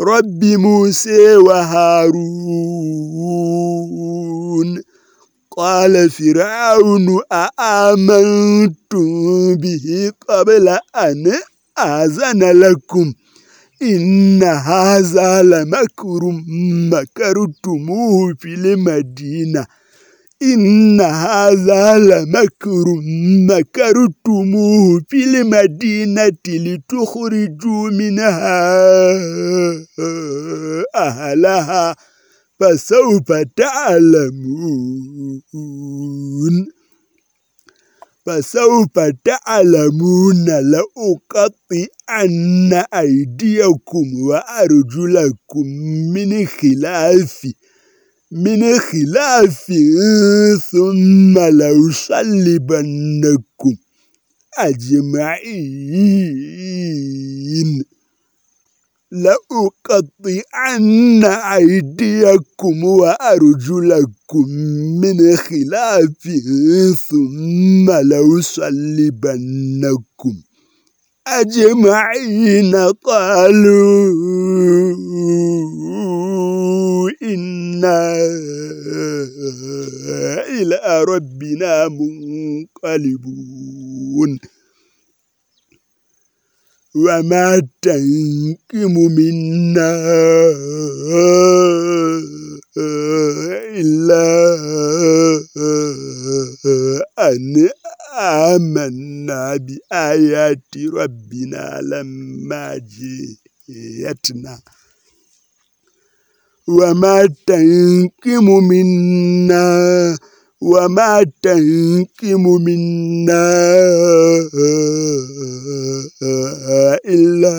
رب موسى وهارون. قال فرعون أآمنتم به قبل أن آذن لكم. إن هذا لمكر مكرتموه في المدينة. إن هذا لمكر مكرتموه في المدينة لتخرجوا منها أهلها فسوف تعلمون. فسوف تعلمون لأقطعن أيديكم وأرجلكم من خلاف من خلاف ثم لو صلبنكم أجمعين. لأقطعن أيديكم وأرجلكم من خلاف ثم لو صلبنكم أجمعين قالوا إنا إلى ربنا منقلبون. وما تنكم منا إلا أن آمنا بآيات ربنا لما جئتنا. وما تنكم منا وما تنكم منا إلا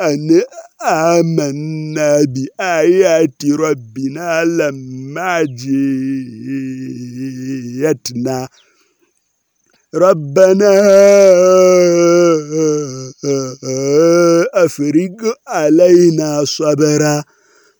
أن آمنا بآيات ربنا لما جئتنا. ربنا أفرج علينا صبرا.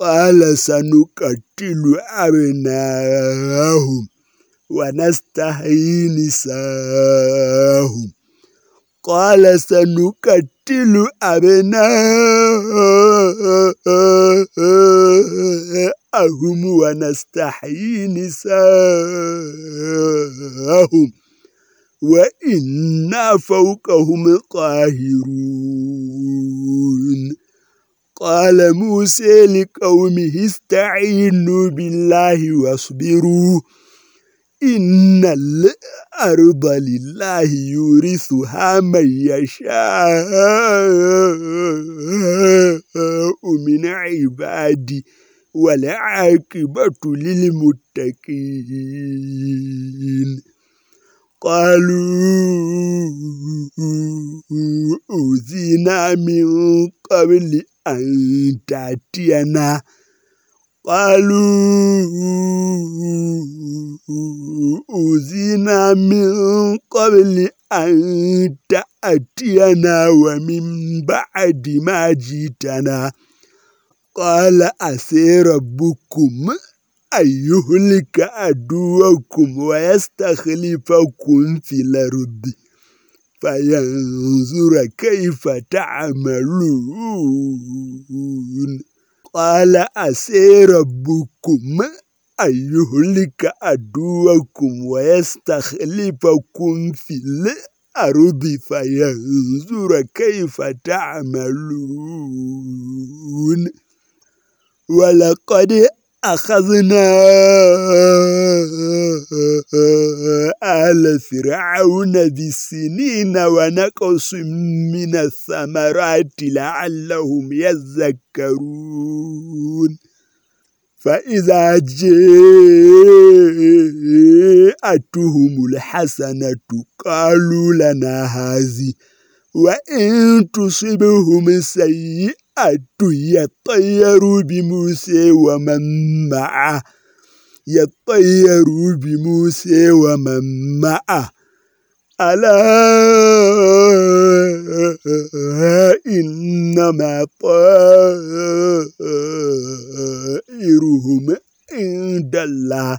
قال سنقتل أبناءهم ونستحيي نساءهم قال سنقتل أبناءهم ونستحيي نساءهم وإنا فوقهم قاهرون قال موسى لقومه استعينوا بالله واصبروا. إن الأرض لله يورثها من يشاء من عبادي والعاقبة للمتقين. قالوا أوذينا من قبل أن تأتينا قالوا أوذينا من قبل أن تأتينا ومن بعد ما جيتنا قال أسي ربكم أن يهلك عدوكم ويستخلفكم في الأرض فينظر كيف تعملون؟ قال أسي ربكم أن يهلك عدوكم ويستخلفكم في الأرض فينظر كيف تعملون؟ ولقد أخذنا آل فرعون بالسنين ونقص من الثمرات لعلهم يذكرون. فإذا جاءتهم الحسنة قالوا لنا هذه وإن تصبهم سيئة يطيروا بموسى ومن معه. يطيروا بموسى ومن معه. ألا إنما طائرهم عند الله.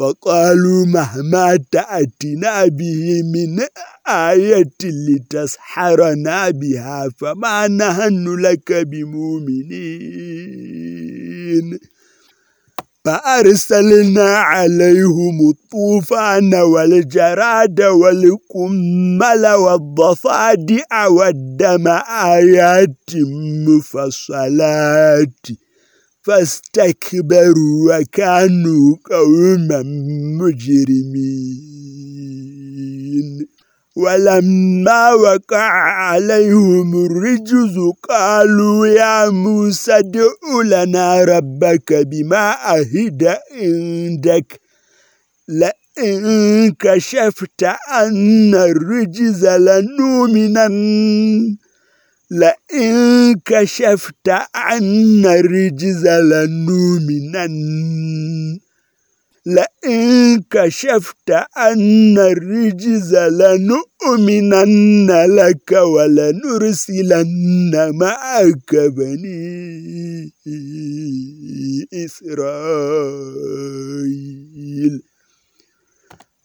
وقالوا مهما تأتنا به من آية لتسحرنا بها فما نهن لك بمؤمنين. فأرسلنا عليهم الطوفان والجراد والقمل والضفادع والدم آيات مفصلات. فاستكبروا وكانوا قوما مجرمين ولما وقع عليهم الرجز قالوا يا موسى ادع لنا ربك بما أهد عندك لئن كشفت أن الرجز لنؤمنن لئن كشفت عنا الرجز لنؤمنن. لئن كشفت أن الرجز لنؤمنن لك ولنرسلن معك بني إسرائيل.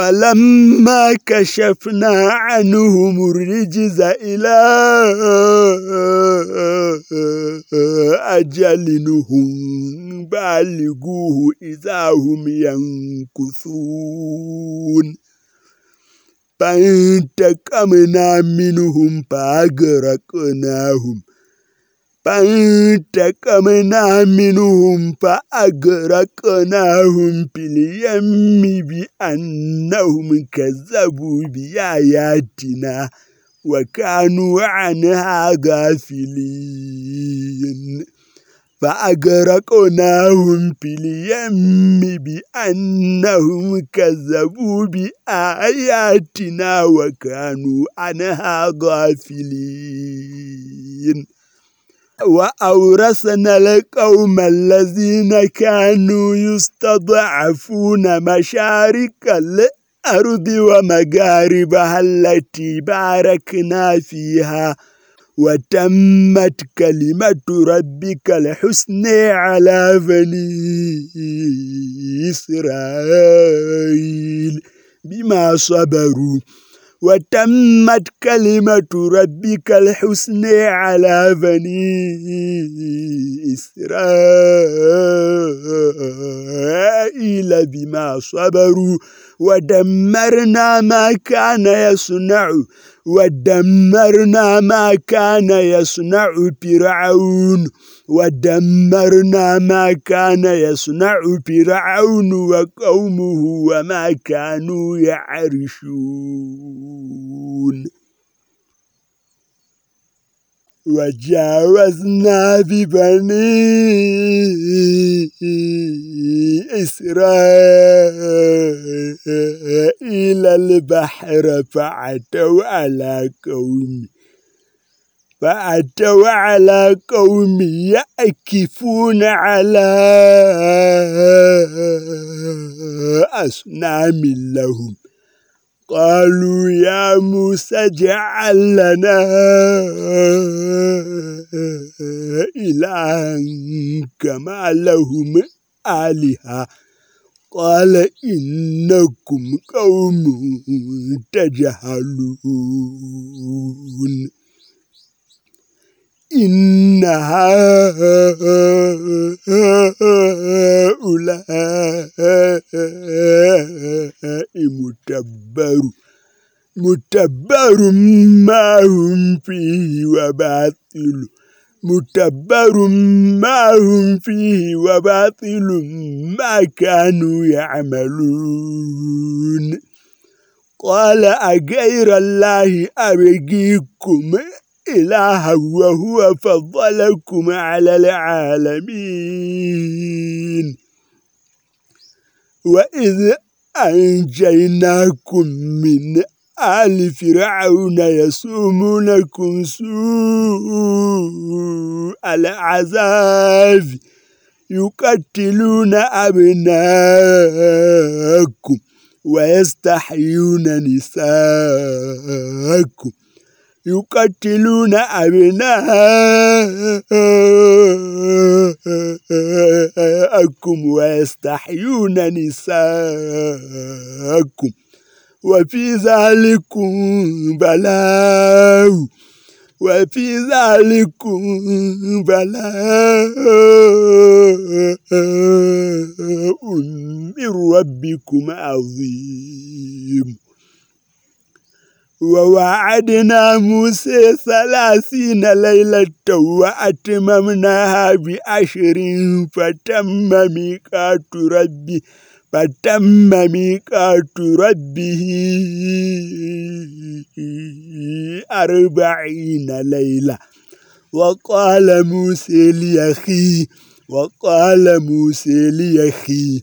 فلما كشفنا عنهم الرجز إلى أجل هم بالغوه إذا هم ينكثون. فانتقمنا منهم فأغرقناهم. فانتقمنا منهم فأغرقناهم في اليم بأنهم كذبوا بآياتنا وكانوا عنها غافلين. فأغرقناهم في اليم بأنهم كذبوا بآياتنا وكانوا عنها غافلين. وأورثنا القوم الذين كانوا يستضعفون مشارك الأرض ومغاربها التي باركنا فيها. وتمت كلمة ربك الحسن على بني إسرائيل بما صبروا. وتمت كلمة ربك الحسن على بني إسرائيل بما صبروا ودمرنا ما كان يصنع ودمرنا ما كان يصنع فرعون. ودمرنا ما كان يصنع فرعون وقومه وما كانوا يعرشون. وجاوزنا ببني إسرائيل البحر فعتوا على قوم فأتوا على قوم يأكفون على أصنام لهم. قالوا يا موسى اجعل لنا إلها كما لهم آلهة. قال إنكم قوم تجهلون. إن هؤلاء متبر. متبر ما هم فيه وباطل. متبر ما هم فيه وباطل ما كانوا يعملون. قال أغير الله أبغيكم إلها وهو فضلكم على العالمين. وإذ أنجيناكم من آل فرعون يسومونكم سوء العذاب يقتلون أبناءكم ويستحيون نساءكم. يقتلون أبناءكم ويستحيون نساءكم وفي ذلكم بلاء وفي ذلكم بلاء من ربكم عظيم ووعدنا موسى ثلاثين ليلة وأتممناها بعشر فتم ميقات ربي فتم ميقات ربه أربعين ليلة. وقال موسى ليخي وقال موسى ليخي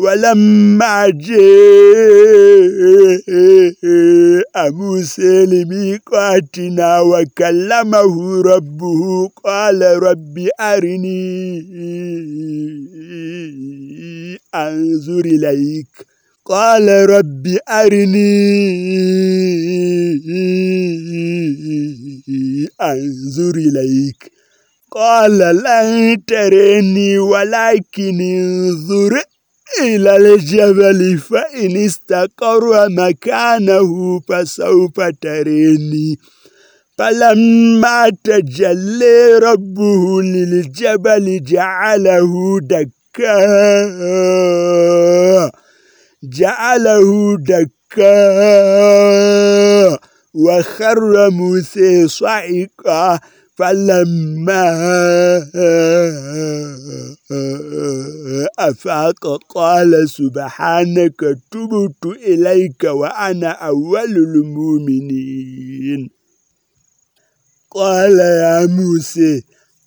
ولما جاء موسى لميقاتنا وكلمه ربه قال رب أرني أنظر إليك قال رب أرني أنظر إليك قال لن ترني ولكن انظر إلى الجبل فإن استقر مكانه فسوف تريني. فلما تجلى ربه للجبل جعله دكا. جعله دكا. وخر موسى صعقا. فلما أفاق قال سبحانك تبت إليك وأنا أول المؤمنين. قال يا موسى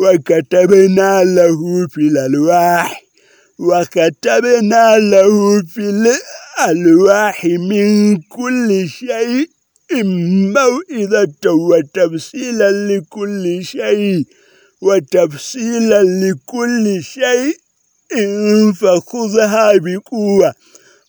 وكتبنا له في الألواح وكتبنا له في الألواح من كل شيء موئذة وتفصيلا لكل شيء وتفصيلا لكل شيء فخذها بقوة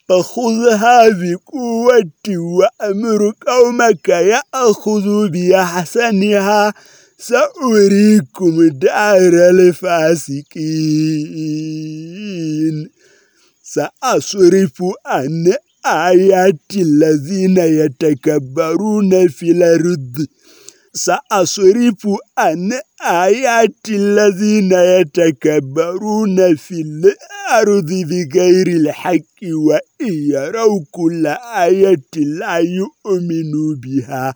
فخذها بقوة وأمر قومك يأخذوا بأحسنها. سأريكم دار الفاسقين سأصرف عن آيات الذين يتكبرون في الأرض سأصرف عن آيات الذين يتكبرون في الأرض بغير الحق وإن يروا كل آية لا يؤمنوا بها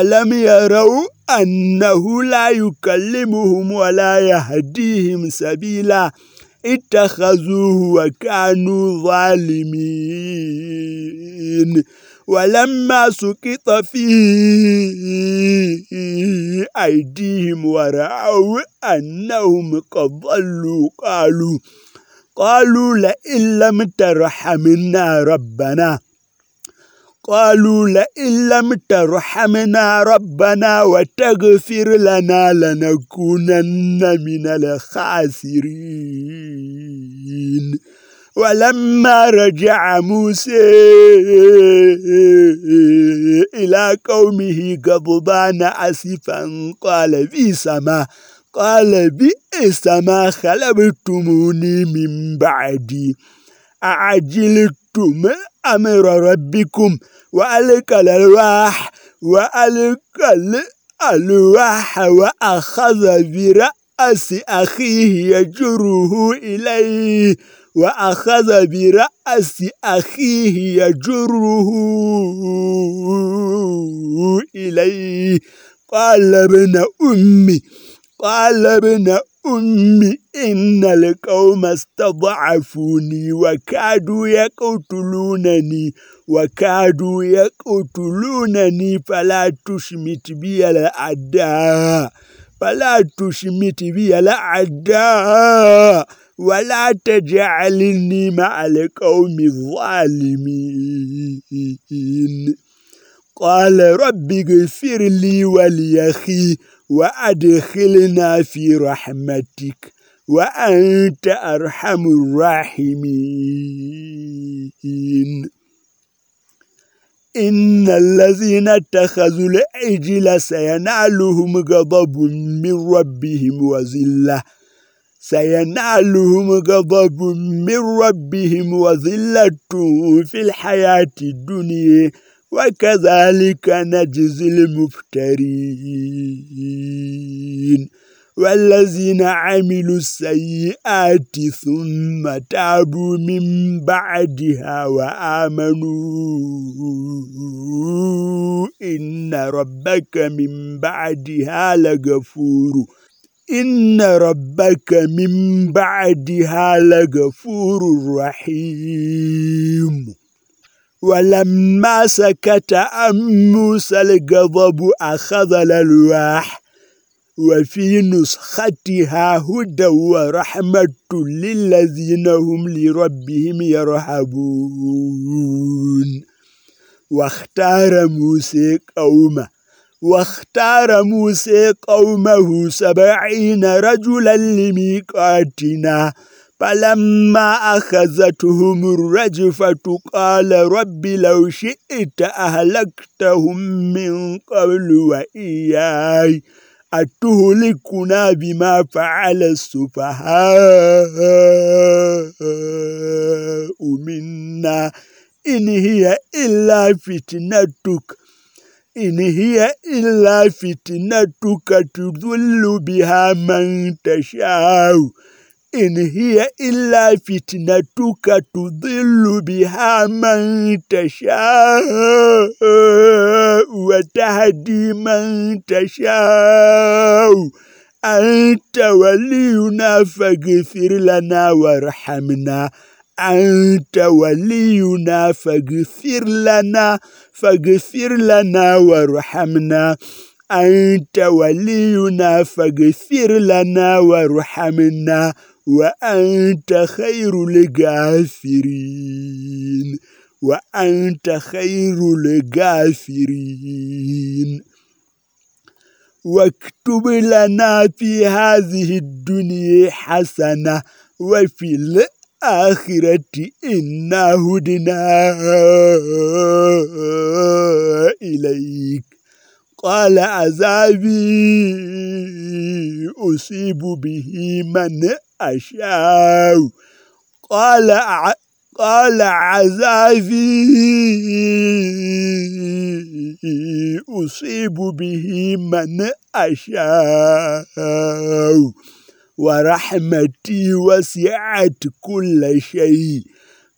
ألم يروا أنه لا يكلمهم ولا يهديهم سبيلا؟ اتخذوه وكانوا ظالمين. ولما سقط في أيديهم ورأوا أنهم قد ضلوا قالوا قالوا لئن لم ترحمنا ربنا. قالوا لئن لم ترحمنا ربنا وتغفر لنا لنكونن من الخاسرين. ولما رجع موسى إلى قومه غضبان أسفا قال بئس ما قال بئس ما خلبتموني من بعدي. أعجلتم أمر ربكم وألقى الألواح وألقى الألواح وأخذ برأس أخيه يجره إليه وأخذ برأس أخيه يجره إليه. قال ابن أمي قال ابن أمي إن القوم استضعفوني وكادوا يقتلونني وكادوا يقتلونني فلا تشمت بي الأعداء فلا تشمت بي الأعداء ولا تجعلني مع القوم الظالمين. قال رب اغفر لي وليخي وأدخلنا في رحمتك وأنت أرحم الراحمين. إن الذين اتخذوا العجل سينالهم غضب من ربهم وذلة. سينالهم غضب من ربهم وذلة في الحياة الدنيا. وكذلك نجزي المفترين والذين عملوا السيئات ثم تابوا من بعدها وآمنوا. إن ربك من بعدها لغفور. إن ربك من بعدها لغفور رحيم. ولما سكت عن موسى الغضب أخذ الألواح وفي نسختها هدى ورحمة للذين هم لربهم يرهبون. واختار موسى قومه واختار موسى قومه سبعين رجلا لميقاتنا. فلما أخذتهم الرجفة قال رب لو شئت أهلكتهم من قبل وإياي أتهلكنا بما فعل السفهاء منا. إن هي إلا فتنتك إن هي إلا فتنتك تذل بها من تشاء. إن هي إلا فتنتك تضل بها من تشاء وتهدي من تشاء. أنت ولينا فاغفر لنا وارحمنا. أنت ولينا فاغفر لنا فاغفر لنا وارحمنا. أنت ولينا فاغفر لنا وارحمنا. وأنت خير الغافرين. وأنت خير الغافرين. واكتب لنا في هذه الدنيا حسنة وفي الآخرة إنا هدنا إليك. قال عذابي أصيب به من أشاء قال ع... قال عذابي أصيب به من أشاء ورحمتي وسعت كل شيء.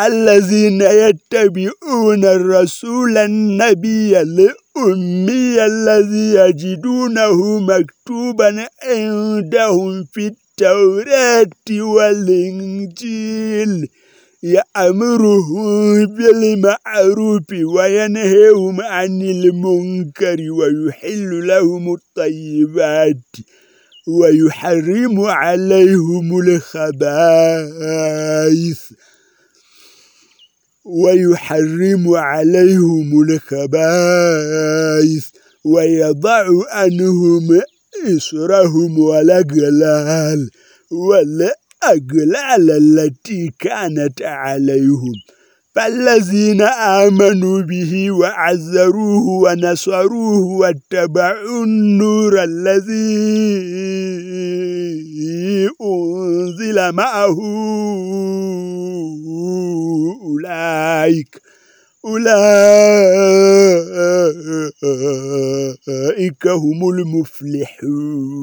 الذين يتبعون الرسول النبي الأمي الذي يجدونه مكتوبا عندهم في التوراة والإنجيل يأمرهم بالمعروف وينهيهم عن المنكر ويحل لهم الطيبات ويحرم عليهم الخبائث. ويحرم عليهم الخبائث ويضع عنهم إسرهم والأغلال والأغلال التي كانت عليهم. فالذين آمنوا به وعزروه ونصروه واتبعوا النور الذي أنزل معه أولئك أولئك هم المفلحون.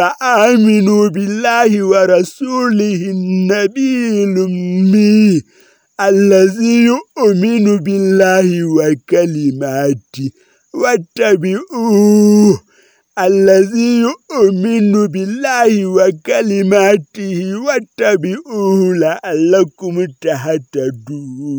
فآمنوا بالله ورسوله النبي الأمي الذي يؤمن بالله وكلماته واتبعوه الذي يؤمن بالله وكلماته واتبعوه لعلكم تهتدون.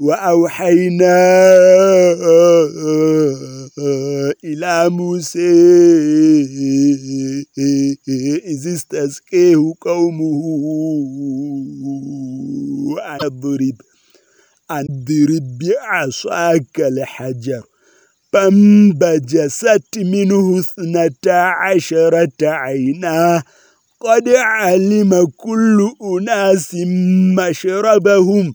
وأوحينا إلى موسى إذ استسقيه قومه أن اضرب أن اضرب بعصاك الحجر. فانبجست منه اثنتا عشرة عينا. قد علم كل أناس مشربهم.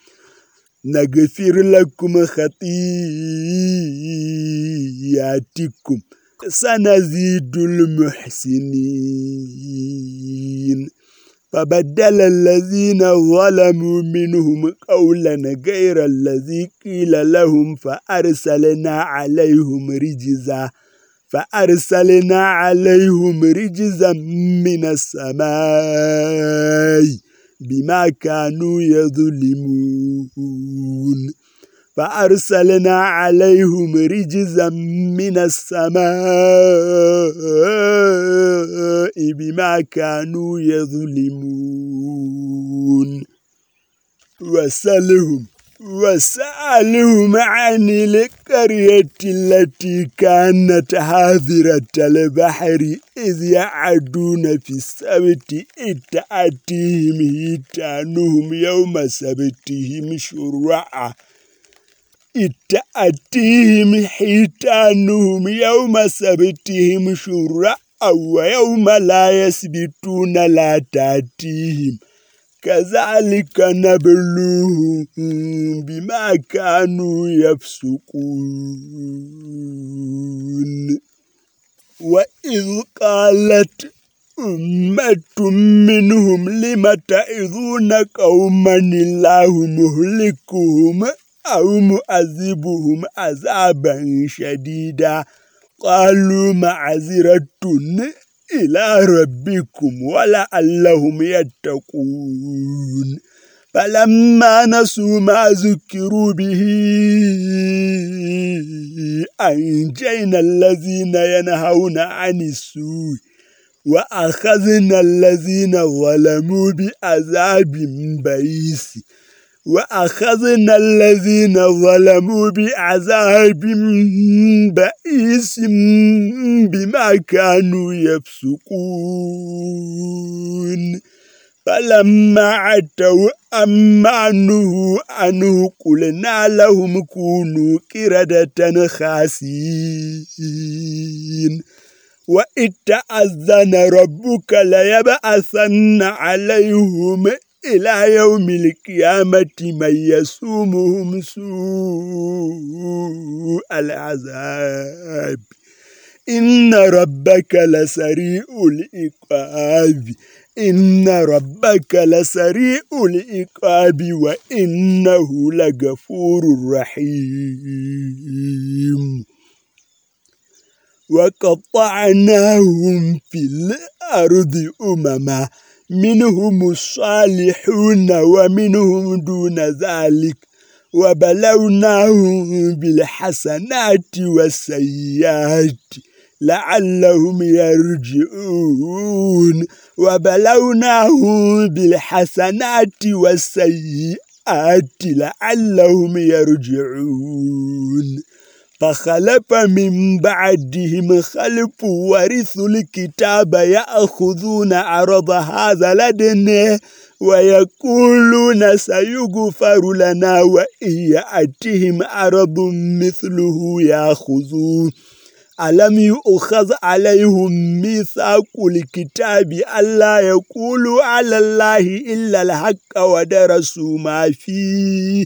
نغفر لكم خطيئاتكم. سنزيد المحسنين. فبدل الذين ظلموا منهم قولا غير الذي قيل لهم فأرسلنا عليهم رجزا فأرسلنا عليهم رجزا من السماء. بما كانوا يظلمون. فأرسلنا عليهم رجزا من السماء بما كانوا يظلمون. وسلهم. وسألهم عن القرية التي كانت حاضرة البحر إذ يعدون في السبت إذ تأتيهم هيتانهم يوم سبتهم شرعا إذ تأتيهم حيتانهم يوم سبتهم شرعا ويوم لا يسبتون لا تأتيهم. كذلك نبلوهم بما كانوا يفسقون. وإذ قالت أمة منهم لم تعظون قوما الله مهلكهم أو مؤذبهم عذابا شديدا؟ قالوا معذرة إلى ربكم ولعلهم يتقون. فلما نسوا ما ذكروا به أنجينا الذين ينهون عن السوء وأخذنا الذين ظلموا بعذاب بئيس. وأخذنا الذين ظلموا بعذاب بئيس بما كانوا يفسقون فلما عتوا أما نهوا عنه قلنا لهم كونوا كردة خاسين وإذ تأذن ربك ليبعثن عليهم إلى يوم القيامة من يسومهم سوء العذاب. إن ربك لسريع الإقاب إن ربك لسريع الإقاب وإنه لغفور رحيم. وقطعناهم في الأرض أمما منهم الصالحون ومنهم دون ذلك وبلوناهم بالحسنات والسيئات لعلهم يرجعون وبلوناهم بالحسنات والسيئات لعلهم يرجعون. فخلف من بعدهم خلف ورثوا الكتاب يأخذون عرض هذا لدنه ويقولون سيغفر لنا وإن يأتهم عرض مثله يأخذون. ألم يؤخذ عليهم ميثاق الكتاب ألا يقولوا على الله إلا الحق ودرسوا ما فيه؟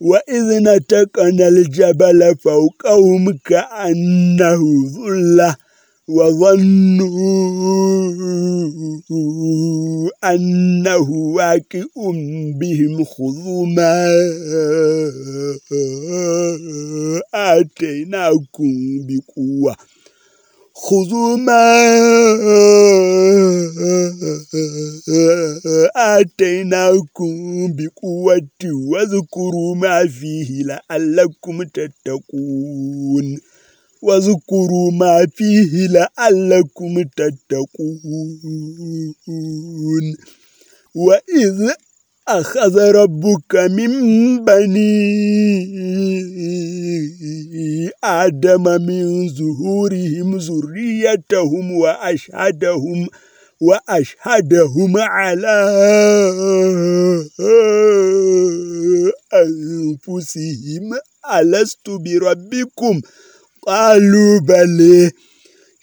وإذ نتقنا الجبل فوقهم كأنه ظلة وظنوا أنه واقع بهم خذوا ما آتيناكم بقوة خذوا ما آتيناكم بقوة واذكروا ما فيه لعلكم تتقون واذكروا ما فيه لعلكم تتقون وإذ أخذ ربك من بني آدم من ظهورهم ذريتهم وأشهدهم وأشهدهم على أنفسهم. ألست بربكم؟ قالوا بلى.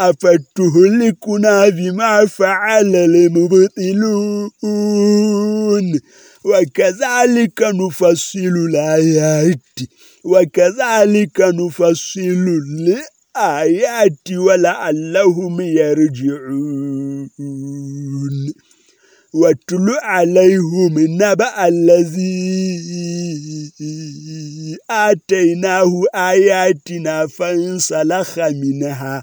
أفتهلكنا بما فعل المبطلون وكذلك نفصل الآيات وكذلك نفصل الآيات ولعلهم يرجعون واتل عليهم نبأ الذي آتيناه آياتنا فانسلخ منها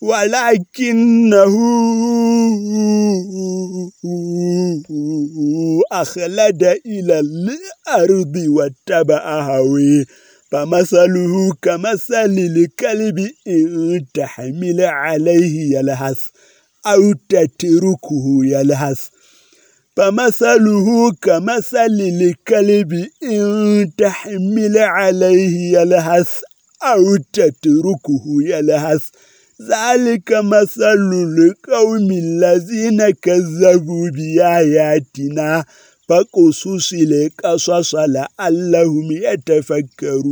ولكنه أخلد إلى الأرض واتبع هواه فمثله كمثل الكلب إن تحمل عليه يلهث أو تتركه يلهث. فمثله كمثل الكلب إن تحمل عليه يلهث أو تتركه يلهث. ذلك مثل القوم الذين كذبوا بآياتنا فقصص القصص لعلهم يتفكرون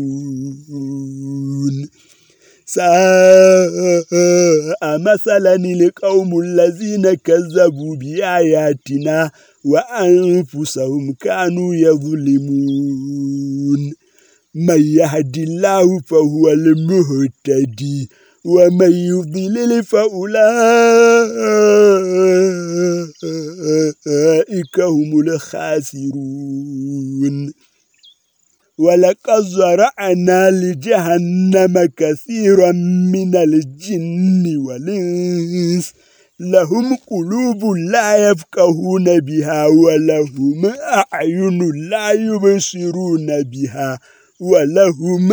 ساء مثلا القوم الذين كذبوا بآياتنا وأنفسهم كانوا يظلمون من يهد الله فهو المهتدي ومن يضلل فأولئك هم الخاسرون ولقد زرعنا لجهنم كثيرا من الجن والإنس لهم قلوب لا يفقهون بها ولهم أعين لا يبصرون بها ولهم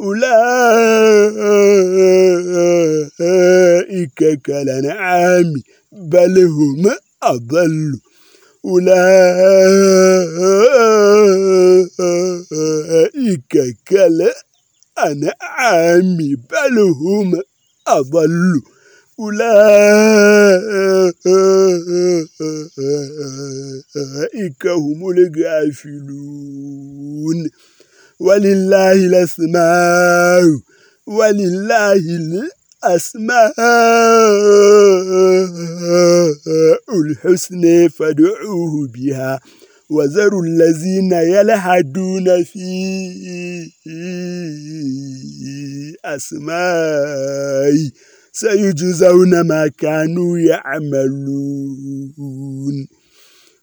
أولئك كالأنعام بل هم أضل. أولئك كالأنعام بل هم أضل. أولئك هم الغافلون. ولله الأسماء ولله الأسماء الحسنى فادعوه بها. وذروا الذين يلحدون في أسمائي سيجزون ما كانوا يعملون.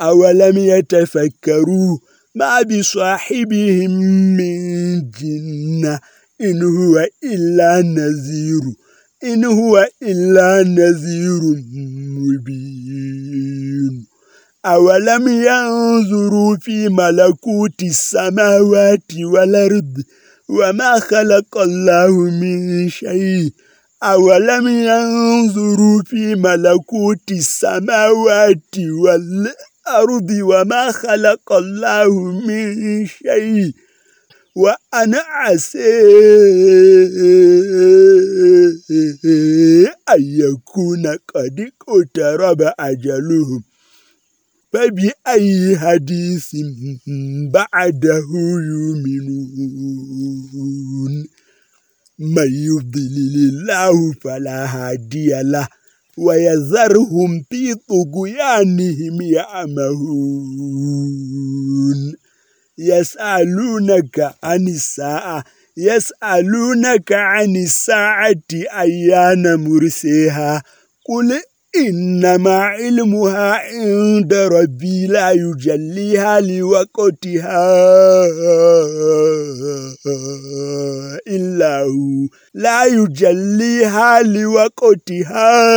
أولم يتفكروا ما بصاحبهم من جنة إن هو إلا نذير إن هو إلا نذير مبين. أولم ينظروا في ملكوت السماوات والأرض وما خلق الله من شيء؟ أولم ينظروا في ملكوت السماوات والأرض وما خلق الله من شيء وأنا عسى أن يكون قد اقترب أجلهم. فبأي حديث بعده يؤمنون؟ من يضلل الله فلا هادي له. ويذرهم في طغيانهم يعمهون يسألونك عن الساعة يسألونك عن الساعة أيان مرسيها قل إنما علمها عند ربي لا يجليها لوقتها إلا هو. لا يجليها لوقتها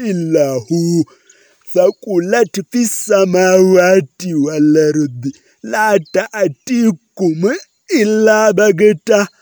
إلا هو. ثقلت في السماوات والأرض. لا تأتيكم إلا بغتة.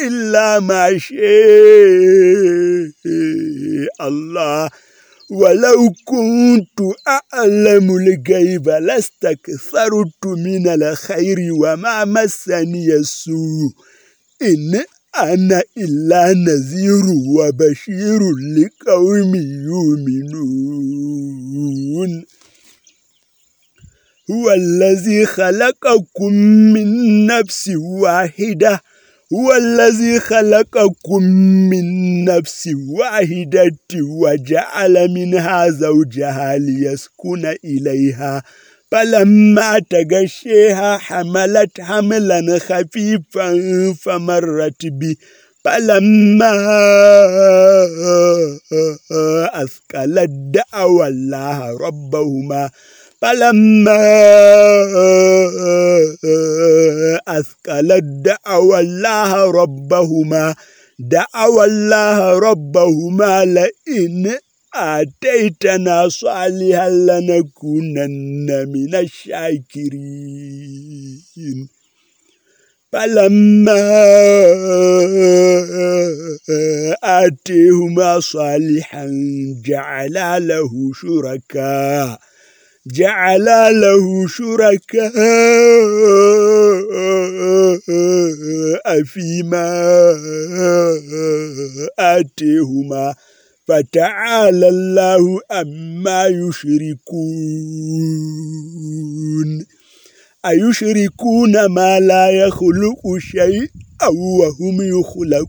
إلا ما شاء الله. ولو كنت أعلم الغيب لاستكثرت من الخير وما مسني السوء. إن أنا إلا نذير وبشير لقوم يؤمنون. هو الذي خلقكم من نفس واحدة. هو الذي خلقكم من نفس واحدة وجعل منها زوجها ليسكن إليها. فلما تغشيها حملت حملا خفيفا فمرت به. فلما أثقلت دعوا الله ربهما. فلما أثقلت دعوا الله ربهما. دعوا الله ربهما لئن آتيتنا صالحا لنكونن من الشاكرين. فلما آتيهما صالحا جعلا له شركاء. جعل له شركاء فيما آتيهما. فتعالى الله أما يشركون. أيشركون ما لا يخلق شيء وهم يخلقون.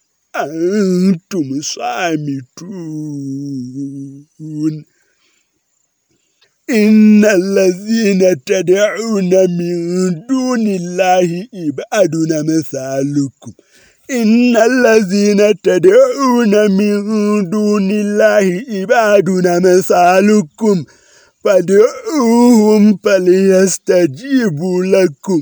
أنتم صامتون إن الذين تدعون من دون الله إبعادنا مثالكم إن الذين تدعون من دون الله عبادنا مثالكم فادعوهم فليستجيبوا لكم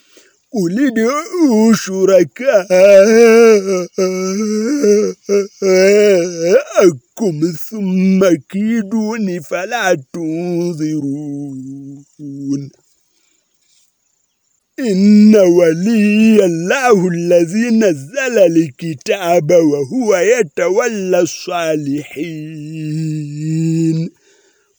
قل ادعوا شركاءكم ثم كيدوني فلا تنظرون. إن ولي الله الذي نزل الكتاب وهو يتولى الصالحين.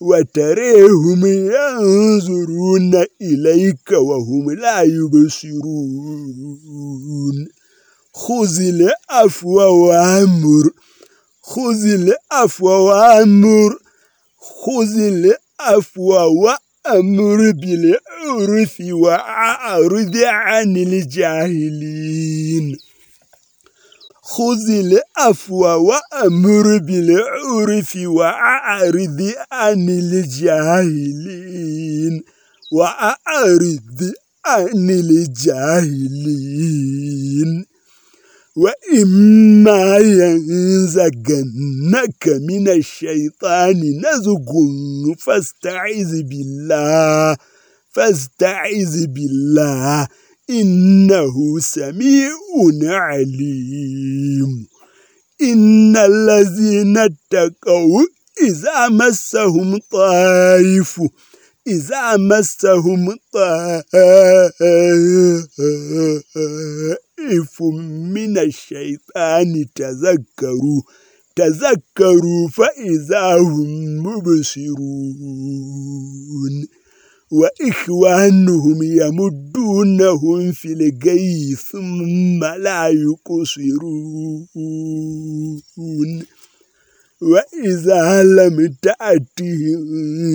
وتريهم ينظرون إليك وهم لا يبصرون. خذ العفو وأمر. خذ العفو وأمر. خذ العفو وأمر بالعرف وأعرض عن الجاهلين. خذ العفو وأمر بالعرف وأعرض عن الجاهلين وأعرض عن الجاهلين. وإما ينزغنك من الشيطان نزغ فاستعذ بالله فاستعذ بالله. إنه سميع عليم. إن الذين اتقوا إذا مسهم طائف إذا مسهم طائف من الشيطان تذكروا تذكروا فإذا هم مبصرون. وإخوانهم يمدونهم في الغي ثم لا يقصرون. وإذا لم تأتهم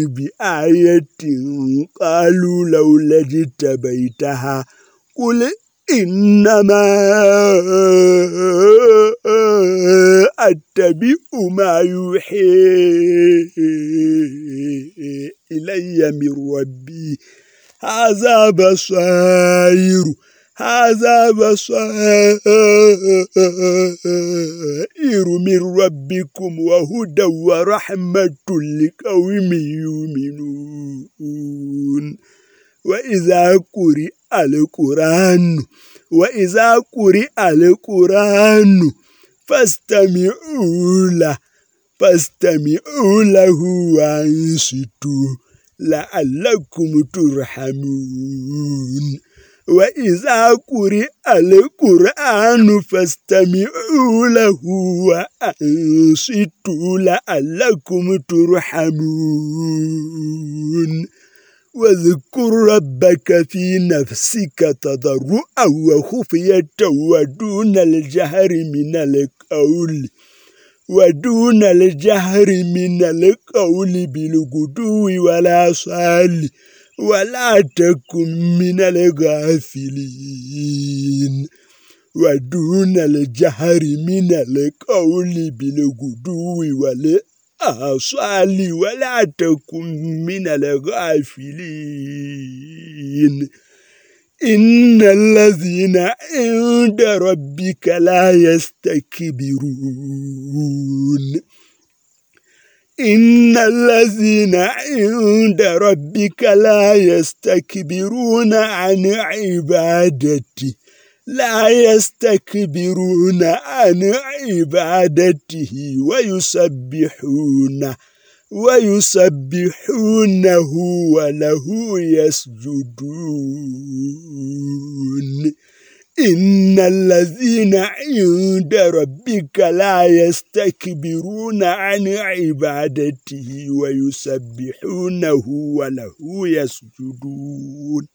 بآية قالوا لولا جتبيتها قل إنما أتبع ما يوحي إلي من ربي. هذا بصائر هذا بصائر من ربكم وهدى ورحمة لقوم يؤمنون. وإذا قرئ القرآن. وإذا قرئ القرآن فاستمعوا له فاستمعوا له وأنصتوا لعلكم ترحمون. وإذا قرئ القرآن فاستمعوا له وأنصتوا لعلكم ترحمون. واذكر ربك في نفسك تضرعا وخفية ودون الجهر من القول ودون الجهر من القول بالغدو ولا صال ولا تكن من الغافلين ودون الجهر من القول بالغدو ولا أصالي ولا تكن من الغافلين. إن الذين عند ربك لا يستكبرون. إن الذين عند ربك لا يستكبرون عن عبادته. لا يستكبرون عن عبادته ويسبحونه ويسبحونه وله يسجدون. إن الذين عند ربك لا يستكبرون عن عبادته ويسبحونه وله يسجدون.